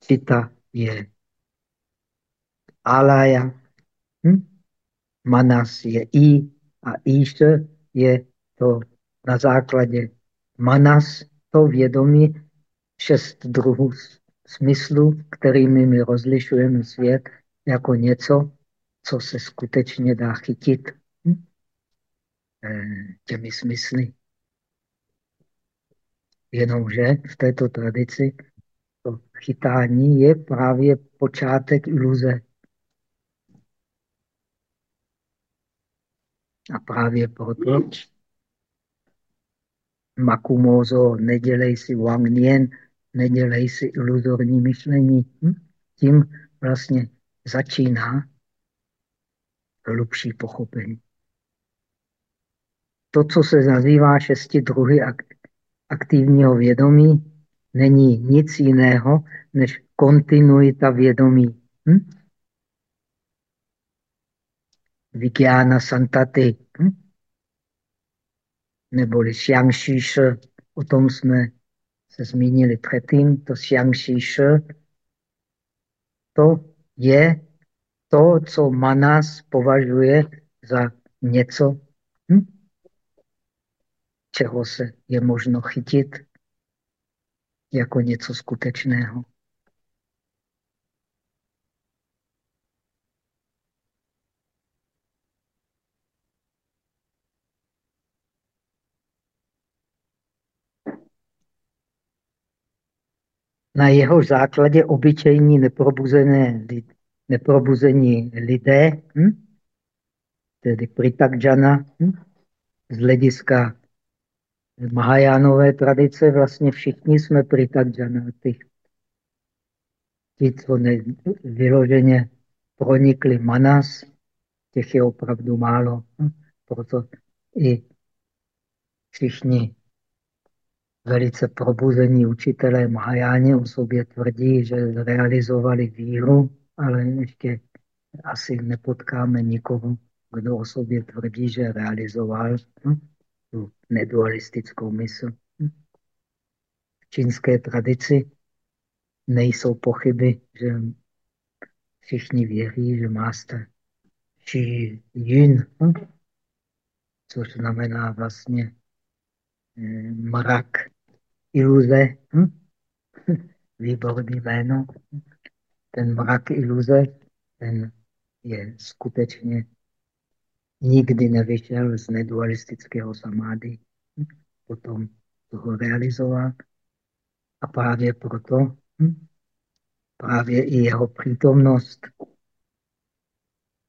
cita je alaya, hm? manas je i a iš je to na základě manas, to vědomí, šest druhů smyslu, kterými my rozlišujeme svět jako něco, co se skutečně dá chytit hm? Eh, těmi smysly. Jenomže v této tradici to chytání je právě počátek iluze. A právě proto Makumozo, nedělej si Wang Nian, nedělej si iluzorní myšlení. Hm? Tím vlastně začíná hlubší pochopení. To, co se nazývá šesti druhy aktivního vědomí, není nic jiného než kontinuita vědomí. Hm? Vigyana Santaty. Hm? neboli Xiangxi Shi. O tom jsme se zmínili předtím. To Xiangxi Shi, to je to, co Manas považuje za něco, hm? čeho se je možno chytit jako něco skutečného. Na jeho základě obyčejní neprobuzené, neprobuzení lidé, hm? tedy Pritakjana, hm? z hlediska Mahajánové tradice, vlastně všichni jsme Pritakjana. Ty, ti, co ne, vyloženě pronikli manas, těch je opravdu málo. Hm? Proto i všichni velice probuzení učitelé Mahajáně o sobě tvrdí, že realizovali víru, ale ještě asi nepotkáme nikoho, kdo o sobě tvrdí, že realizoval hm, tu nedualistickou mysl. Hm. V čínské tradici nejsou pochyby, že všichni věří, že master Xi Yun, hm, což znamená vlastně eh, mrak iluze, hm? výborný jméno, ten mrak iluze, ten je skutečně nikdy nevyšel z nedualistického samády. Hm? Potom toho realizoval. A právě proto hm? právě i jeho přítomnost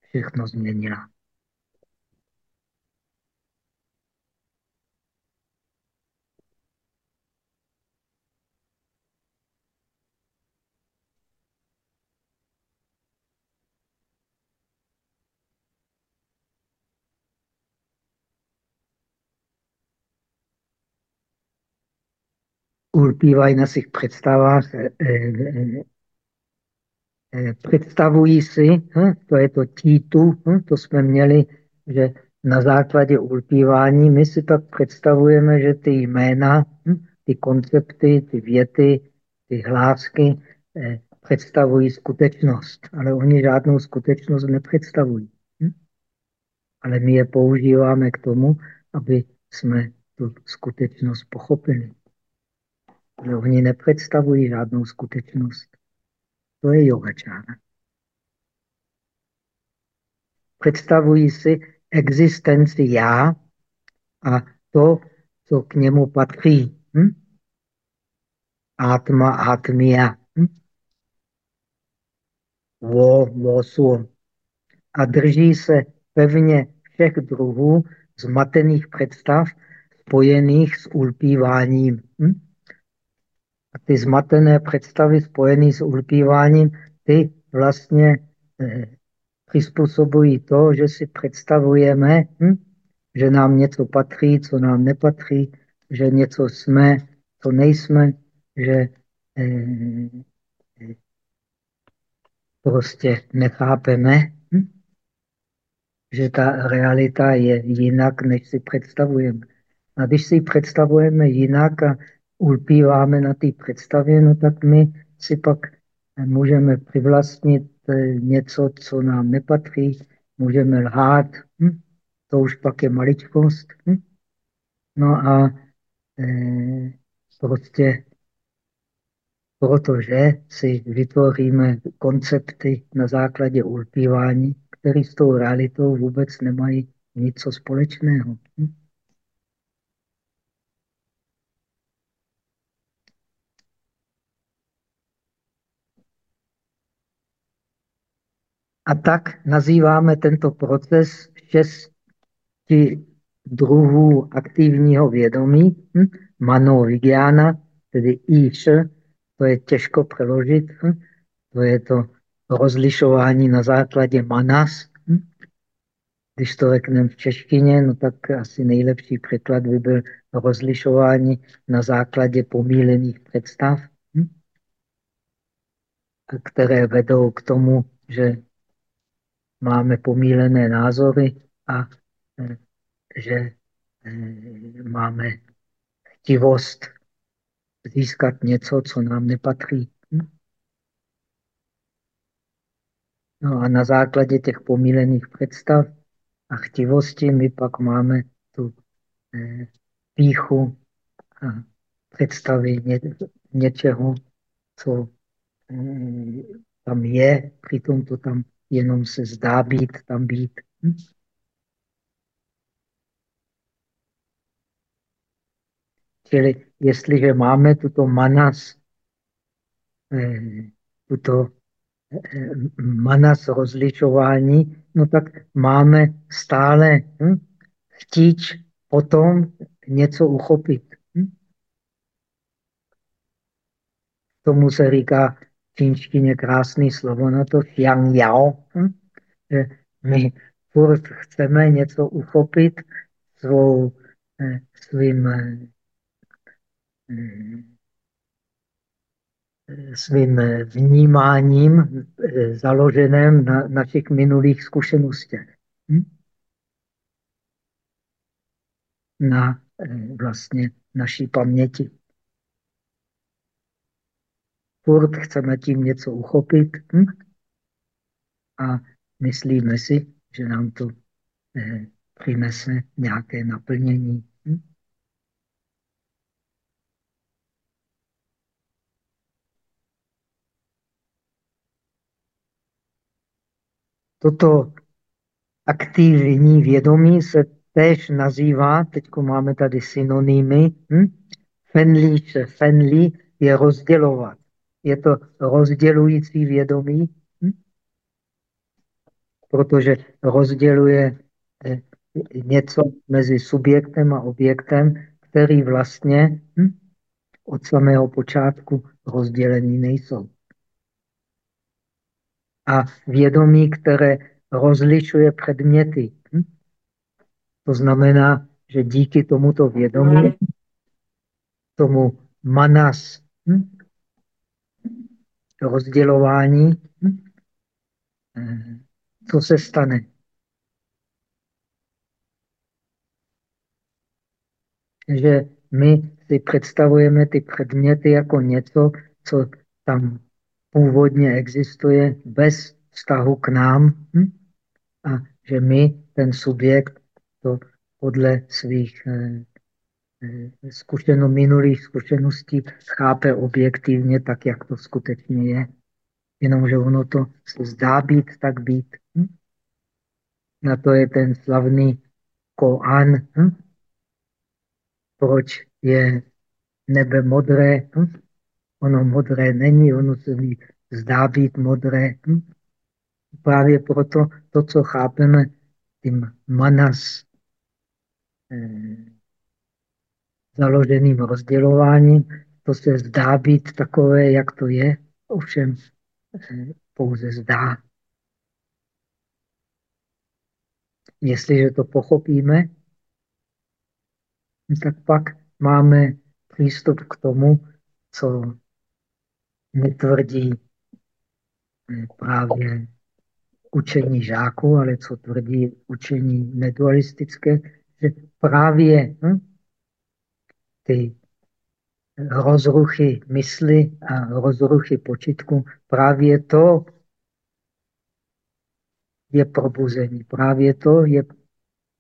všechno změnila. Ulpívají na svých představách, eh, eh, eh, představují si, hm, to je to títu, hm, to jsme měli, že na základě ulpívání my si pak představujeme, že ty jména, hm, ty koncepty, ty věty, ty hlásky představují skutečnost, ale oni žádnou skutečnost nepředstavují. Ale my je používáme k tomu, aby jsme tu skutečnost pochopili. Ale oni nepředstavují žádnou skutečnost. To je yogačára. Představují si existenci já a to, co k němu patří. Hm? Atma, atmia. Hm? Wo, wo, su. A drží se pevně všech druhů zmatených představ spojených s ulpíváním. Hm? A ty zmatené představy spojené s ulpíváním, ty vlastně eh, přizpůsobují to, že si představujeme, hm? že nám něco patří, co nám nepatří, že něco jsme, co nejsme, že eh, prostě nechápeme, hm? že ta realita je jinak, než si představujeme. A když si ji představujeme jinak a ulpíváme na té představě, no tak my si pak můžeme přivlastnit eh, něco, co nám nepatří, můžeme lhát, hm? to už pak je maličkost. Hm? No a e, prostě protože si vytvoříme koncepty na základě ulpívání, které s tou realitou vůbec nemají nic společného. Hm? A tak nazýváme tento proces šesti druhů aktivního vědomí, hm? mano vigyana, tedy iš, to je těžko přeložit, hm? to je to rozlišování na základě manas. Hm? Když to řekneme v češtině, no tak asi nejlepší překlad by byl rozlišování na základě pomílených představ, hm? které vedou k tomu, že máme pomílené názory a eh, že eh, máme chtivost získat něco, co nám nepatří. Hm? No a na základě těch pomílených představ a chtivosti my pak máme tu eh, píchu a představy ně, něčeho, co eh, tam je, přitom to tam jenom se zdá být, tam být. Hm? Čili jestliže máme tuto manas, eh, tuto eh, manas rozlišování, no tak máme stále hm, chtíč potom něco uchopit. Hm? Tomu se říká čínštině krásný slovo na to, yang yao. Hm? Že my furt chceme něco uchopit svou, eh, svým svým vnímáním založeném na našich minulých zkušenostech. Hm? Na vlastně naší paměti. Furt chceme tím něco uchopit hm? a myslíme si, že nám to eh, přinese nějaké naplnění. Hm? Toto aktivní vědomí se též nazývá, teď máme tady synonymy, hm? fenlíče. Fenlí je rozdělovat. Je to rozdělující vědomí, hm? protože rozděluje eh, něco mezi subjektem a objektem, který vlastně hm? od samého počátku rozdělení nejsou a vědomí, které rozlišuje předměty. Hm? To znamená, že díky tomuto vědomí, tomu manas, hm? rozdělování, eh, co se stane? Že my si představujeme ty předměty jako něco, co tam původně existuje bez vztahu k nám hm? a že my, ten subjekt, to podle svých eh, eh, zkušeno, minulých zkušeností chápe objektivně tak, jak to skutečně je. Jenomže ono to se zdá být, tak být. Hm? Na to je ten slavný Koan. Hm? Proč je nebe modré? Hm? Ono modré není, ono se mi zdá být modré. Hm? Právě proto to, co chápeme tím manas eh, založeným rozdělováním, to se zdá být takové, jak to je, ovšem eh, pouze zdá. Jestliže to pochopíme, tak pak máme přístup k tomu, co netvrdí eh, právě učení žáků, ale co tvrdí učení nedualistické, že právě hm, ty rozruchy mysli a rozruchy počitku, právě to je probuzení, právě to je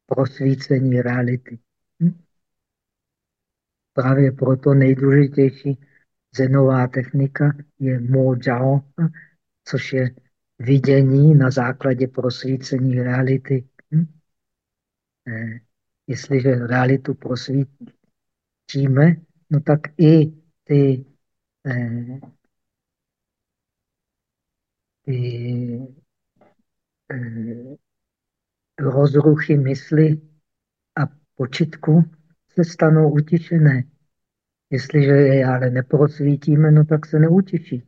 prosvícení reality. Hm? Právě proto nejdůležitější zenová technika je Mo Jiao, což je vidění na základě prosvícení reality. Hm? Eh, jestliže realitu prosvítíme, no tak i ty, eh, ty eh, rozruchy mysli a počitku se stanou utišené. Jestliže je ale neprosvítíme, no tak se neutěší.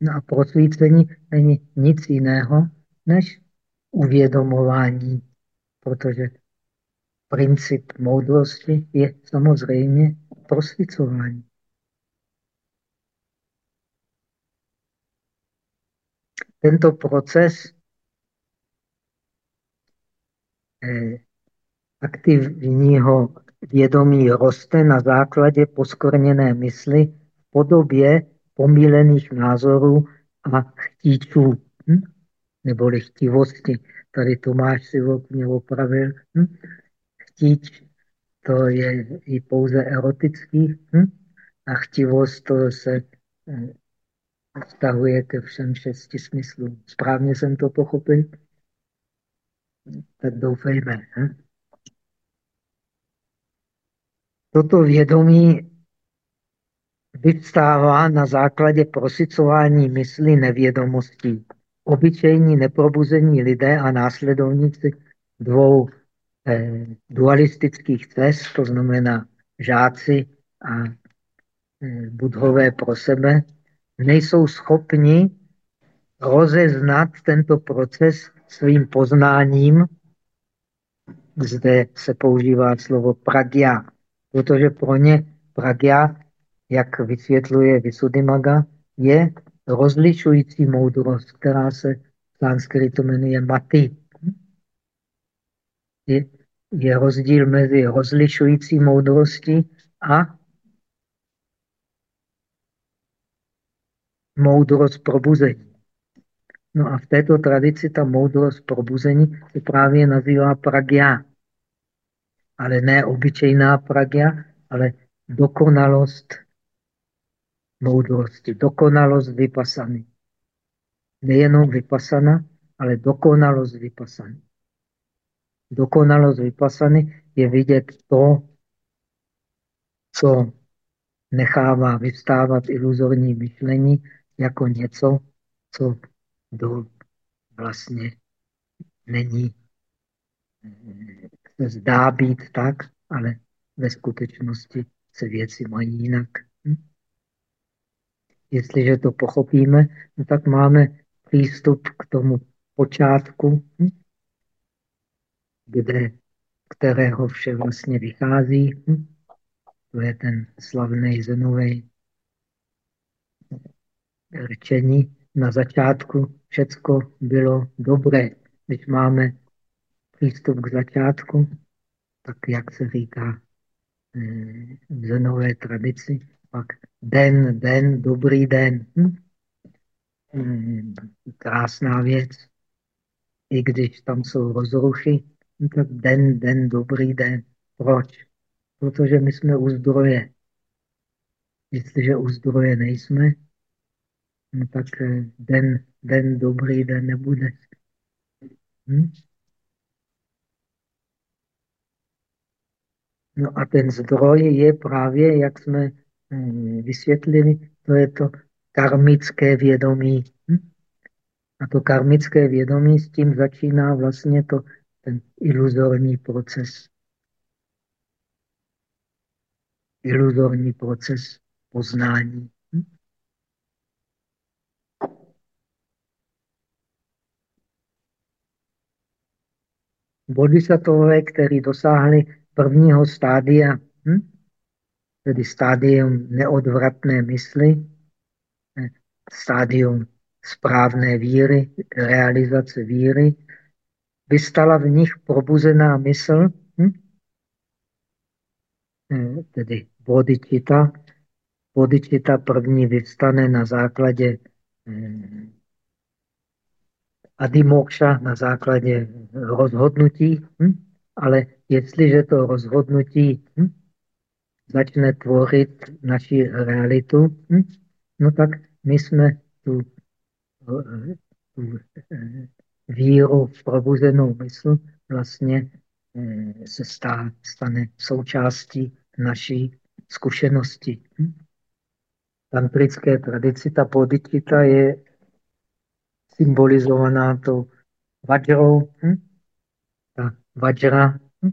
No a prosvícení není nic jiného než uvědomování, protože princip moudrosti je samozřejmě prosvícování. Tento proces eh, aktivního vědomí roste na základě poskorněné mysli v podobě pomílených názorů a chtíčů, hm? neboli chtivosti. Tady Tomáš si mě opravil. Hm? Chtíč to je i pouze erotický hm? a chtivost to se hm, vztahuje ke všem šesti smyslům. Správně jsem to pochopil? Tak doufejme. Hm? Toto vědomí vyvstává na základě prosycování mysli nevědomostí. Obyčejní neprobuzení lidé a následovníci dvou dualistických cest, to znamená žáci a eh, budhové pro sebe, nejsou schopni rozeznat tento proces svým poznáním. Zde se používá slovo pragya, protože pro ně pragya jak vysvětluje Visuddhimaga, je rozlišující moudrost, která se v sanskritu jmenuje mati. Je, je rozdíl mezi rozlišující moudrostí a moudrost probuzení. No a v této tradici ta moudrost probuzení se právě nazývá pragya. Ale ne obyčejná pragya, ale dokonalost moudrosti, dokonalost vypasany. Nejenom vypasana, ale dokonalost vypasany. Dokonalost vypasany je vidět to, co nechává vystávat iluzorní myšlení jako něco, co do vlastně není, se zdá být tak, ale ve skutečnosti se věci mají jinak. Hm? Jestliže to pochopíme, no tak máme přístup k tomu počátku, hm? Kde, kterého vše vlastně vychází. To je ten slavný zenový řečení. Na začátku všecko bylo dobré. Když máme přístup k začátku, tak jak se říká eh, v zenové tradici, pak den, den, dobrý den. Hm? Hm, krásná věc. I když tam jsou rozruchy, tak den, den, dobrý den. Proč? Protože my jsme u zdroje. Jestliže u zdroje nejsme, no tak eh, den, den, dobrý den nebude. Hm? No a ten zdroj je právě, jak jsme hm, vysvětlili, to je to karmické vědomí. Hm? A to karmické vědomí s tím začíná vlastně to, ten iluzorní proces. Iluzorní proces poznání. Hm? Bodhisattvové, kteří dosáhli prvního stádia, hm? tedy stádium neodvratné mysli, eh, stádium správné víry, realizace víry, vystala v nich probuzená mysl, hm? Tedy bodhicitta. Bodhicitta první vyvstane na základě hm, adimokša, na základě rozhodnutí, hm? ale jestliže to rozhodnutí hm? začne tvořit naši realitu, hm? no tak my jsme tu, tu víru v probuzenou mysl vlastně eh, se stá, stane součástí naší zkušenosti. Hm? Tantrické tradici ta bodhicitta je symbolizovaná to vajrou. Hm? Ta vajra hm?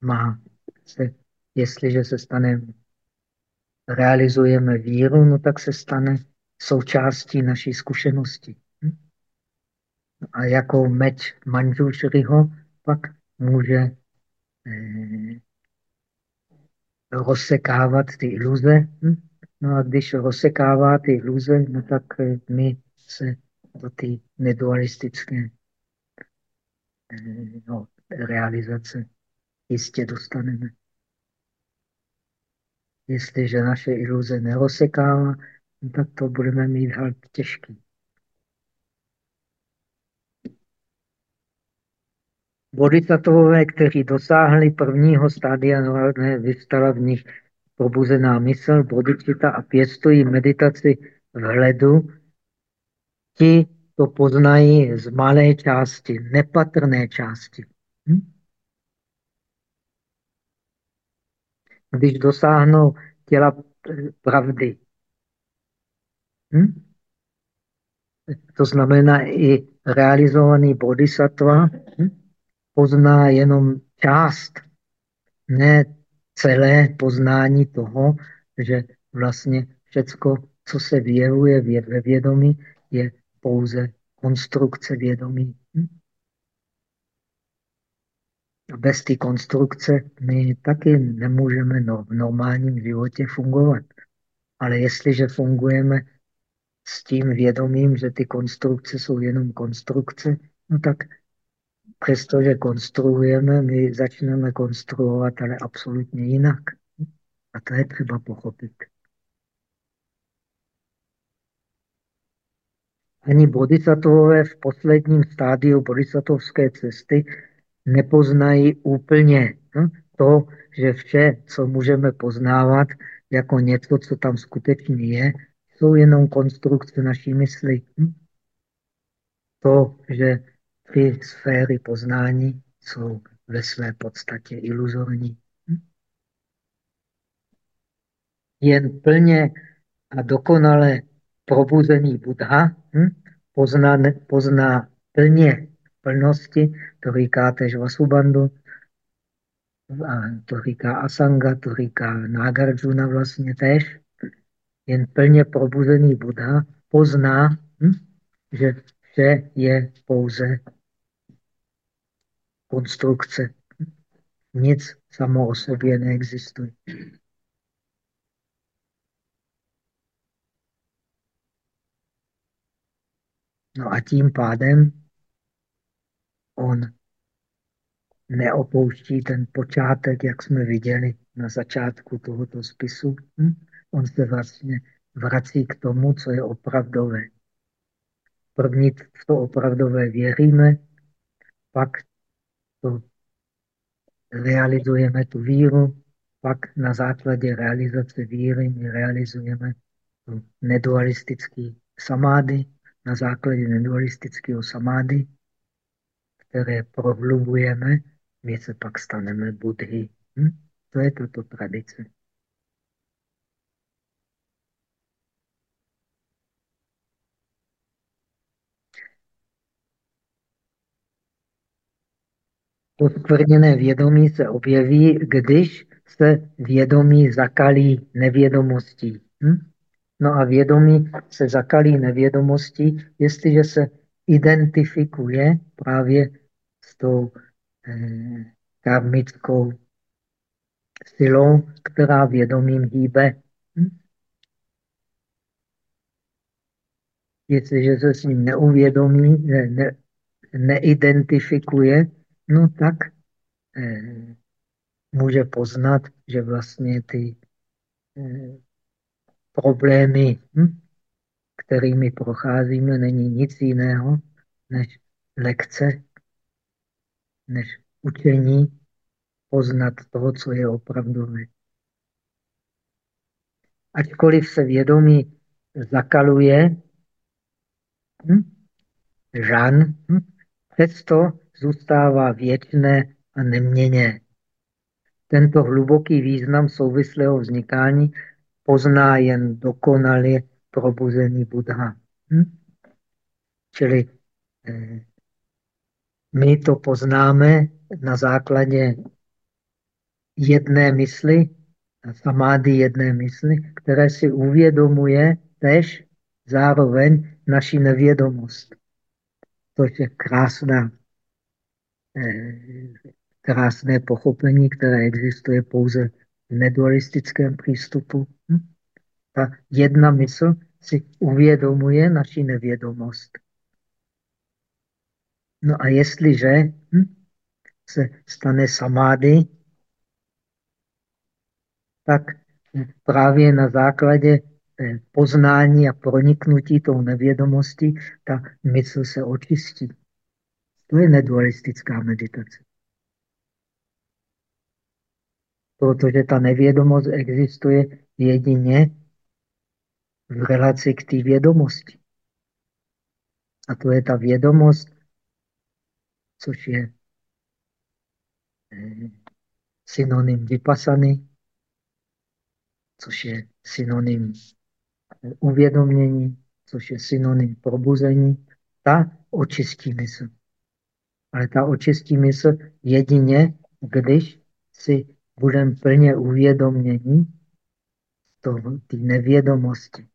má se, jestliže se stane, realizujeme víru, no tak se stane součástí naší zkušenosti. A jako meč Manjushriho pak může eh, rozsekávat ty iluze. Hm? No a když rozsekává ty iluze, no tak eh, my se do té nedualistické eh, no, realizace jistě dostaneme. Jestliže naše iluze nerozsekává, no tak to budeme mít halt těžký. Bodhisattvové, kteří dosáhli prvního stádia, vystala v nich probuzená mysl, bodhicitta a pěstují meditaci vhledu, ti to poznají z malé části, nepatrné části. Hm? Když dosáhnou těla pravdy, hm? to znamená i realizovaný bodhisattva, hm? Pozná jenom část, ne celé poznání toho, že vlastně všecko, co se vyjevuje ve vědomí, je pouze konstrukce vědomí. Hm? A bez té konstrukce my taky nemůžeme no, v normálním životě fungovat. Ale jestliže fungujeme s tím vědomím, že ty konstrukce jsou jenom konstrukce, no tak přestože konstruujeme, my začneme konstruovat, ale absolutně jinak. A to je třeba pochopit. Ani bodhisattvové v posledním stádiu bodhisattvovské cesty nepoznají úplně hm, to, že vše, co můžeme poznávat jako něco, co tam skutečně je, jsou jenom konstrukce naší mysli. Hm. To, že ty sféry poznání jsou ve své podstatě iluzorní. Jen plně a dokonale probuzený Buddha hm? pozná, pozná plně plnosti, to říká tež Vasubandhu, a to říká Asanga, to říká Nagarjuna vlastně tež. Jen plně probuzený Buddha pozná, hm? že vše je pouze konstrukce. Nic samo o sobě neexistuje. No a tím pádem on neopouští ten počátek, jak jsme viděli na začátku tohoto spisu. Hm? On se vlastně vrací k tomu, co je opravdové. První v to opravdové věříme, pak to realizujeme tu víru, pak na základě realizace víry my realizujeme nedualistický samády, na základě nedualistického samády, které prohlubujeme, my se pak staneme budhy. Hm? To je tato tradice. Poskvrněné vědomí se objeví, když se vědomí zakalí nevědomostí. Hm? No a vědomí se zakalí nevědomostí, jestliže se identifikuje právě s tou eh, karmickou silou, která vědomím hýbe. Hm? Jestliže se s ním neuvědomí, ne, ne, neidentifikuje, no tak eh, může poznat, že vlastně ty eh, problémy, hm, kterými procházíme, není nic jiného než lekce, než učení poznat toho, co je opravdové. Ačkoliv se vědomí zakaluje, hm, žan, hm, přesto zůstává věčné a neměně. Tento hluboký význam souvislého vznikání pozná jen dokonale probuzený Buddha. Hm? Čili eh, my to poznáme na základě jedné mysli, samády jedné mysli, které si uvědomuje tež zároveň naši nevědomost. To je krásná, eh, krásné pochopení, které existuje pouze v nedualistickém přístupu. Hm? Ta jedna mysl si uvědomuje naši nevědomost. No a jestliže hm, se stane samády, tak právě na základě poznání a proniknutí tou nevědomostí ta mysl se očistí. To je nedualistická meditace. Protože ta nevědomost existuje jedině v relaci k té vědomosti. A to je ta vědomost, což je eh, synonym vypasany, což je synonym uvědomění, což je synonym probuzení, ta očistí mysl. Ale ta očistí mysl jedině, když si budeme plně uvědomění té nevědomosti.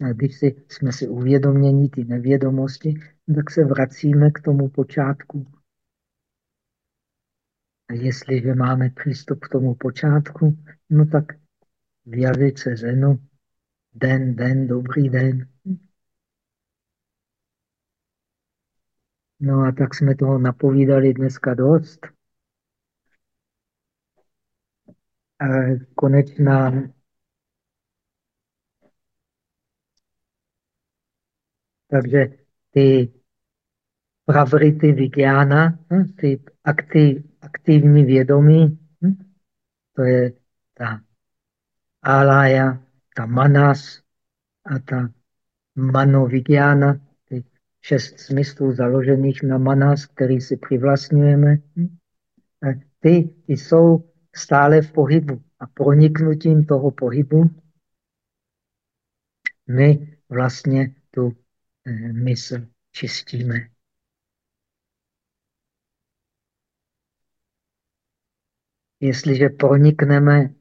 A když si, jsme si uvědomění ty nevědomosti, tak se vracíme k tomu počátku. A jestliže máme přístup k tomu počátku, no tak v jazyce Zenu den, den, dobrý den. No a tak jsme toho napovídali dneska dost. A konečná Takže ty pravrity vigiana, hm, ty aktiv, aktivní vědomí, hm, to je ta alaya, ta manas a ta manovigiana, ty šest smyslů založených na manas, který si přivlastňujeme. Ty jsou stále v pohybu a proniknutím toho pohybu my vlastně tu Eh, mysl čistíme. Jestliže pronikneme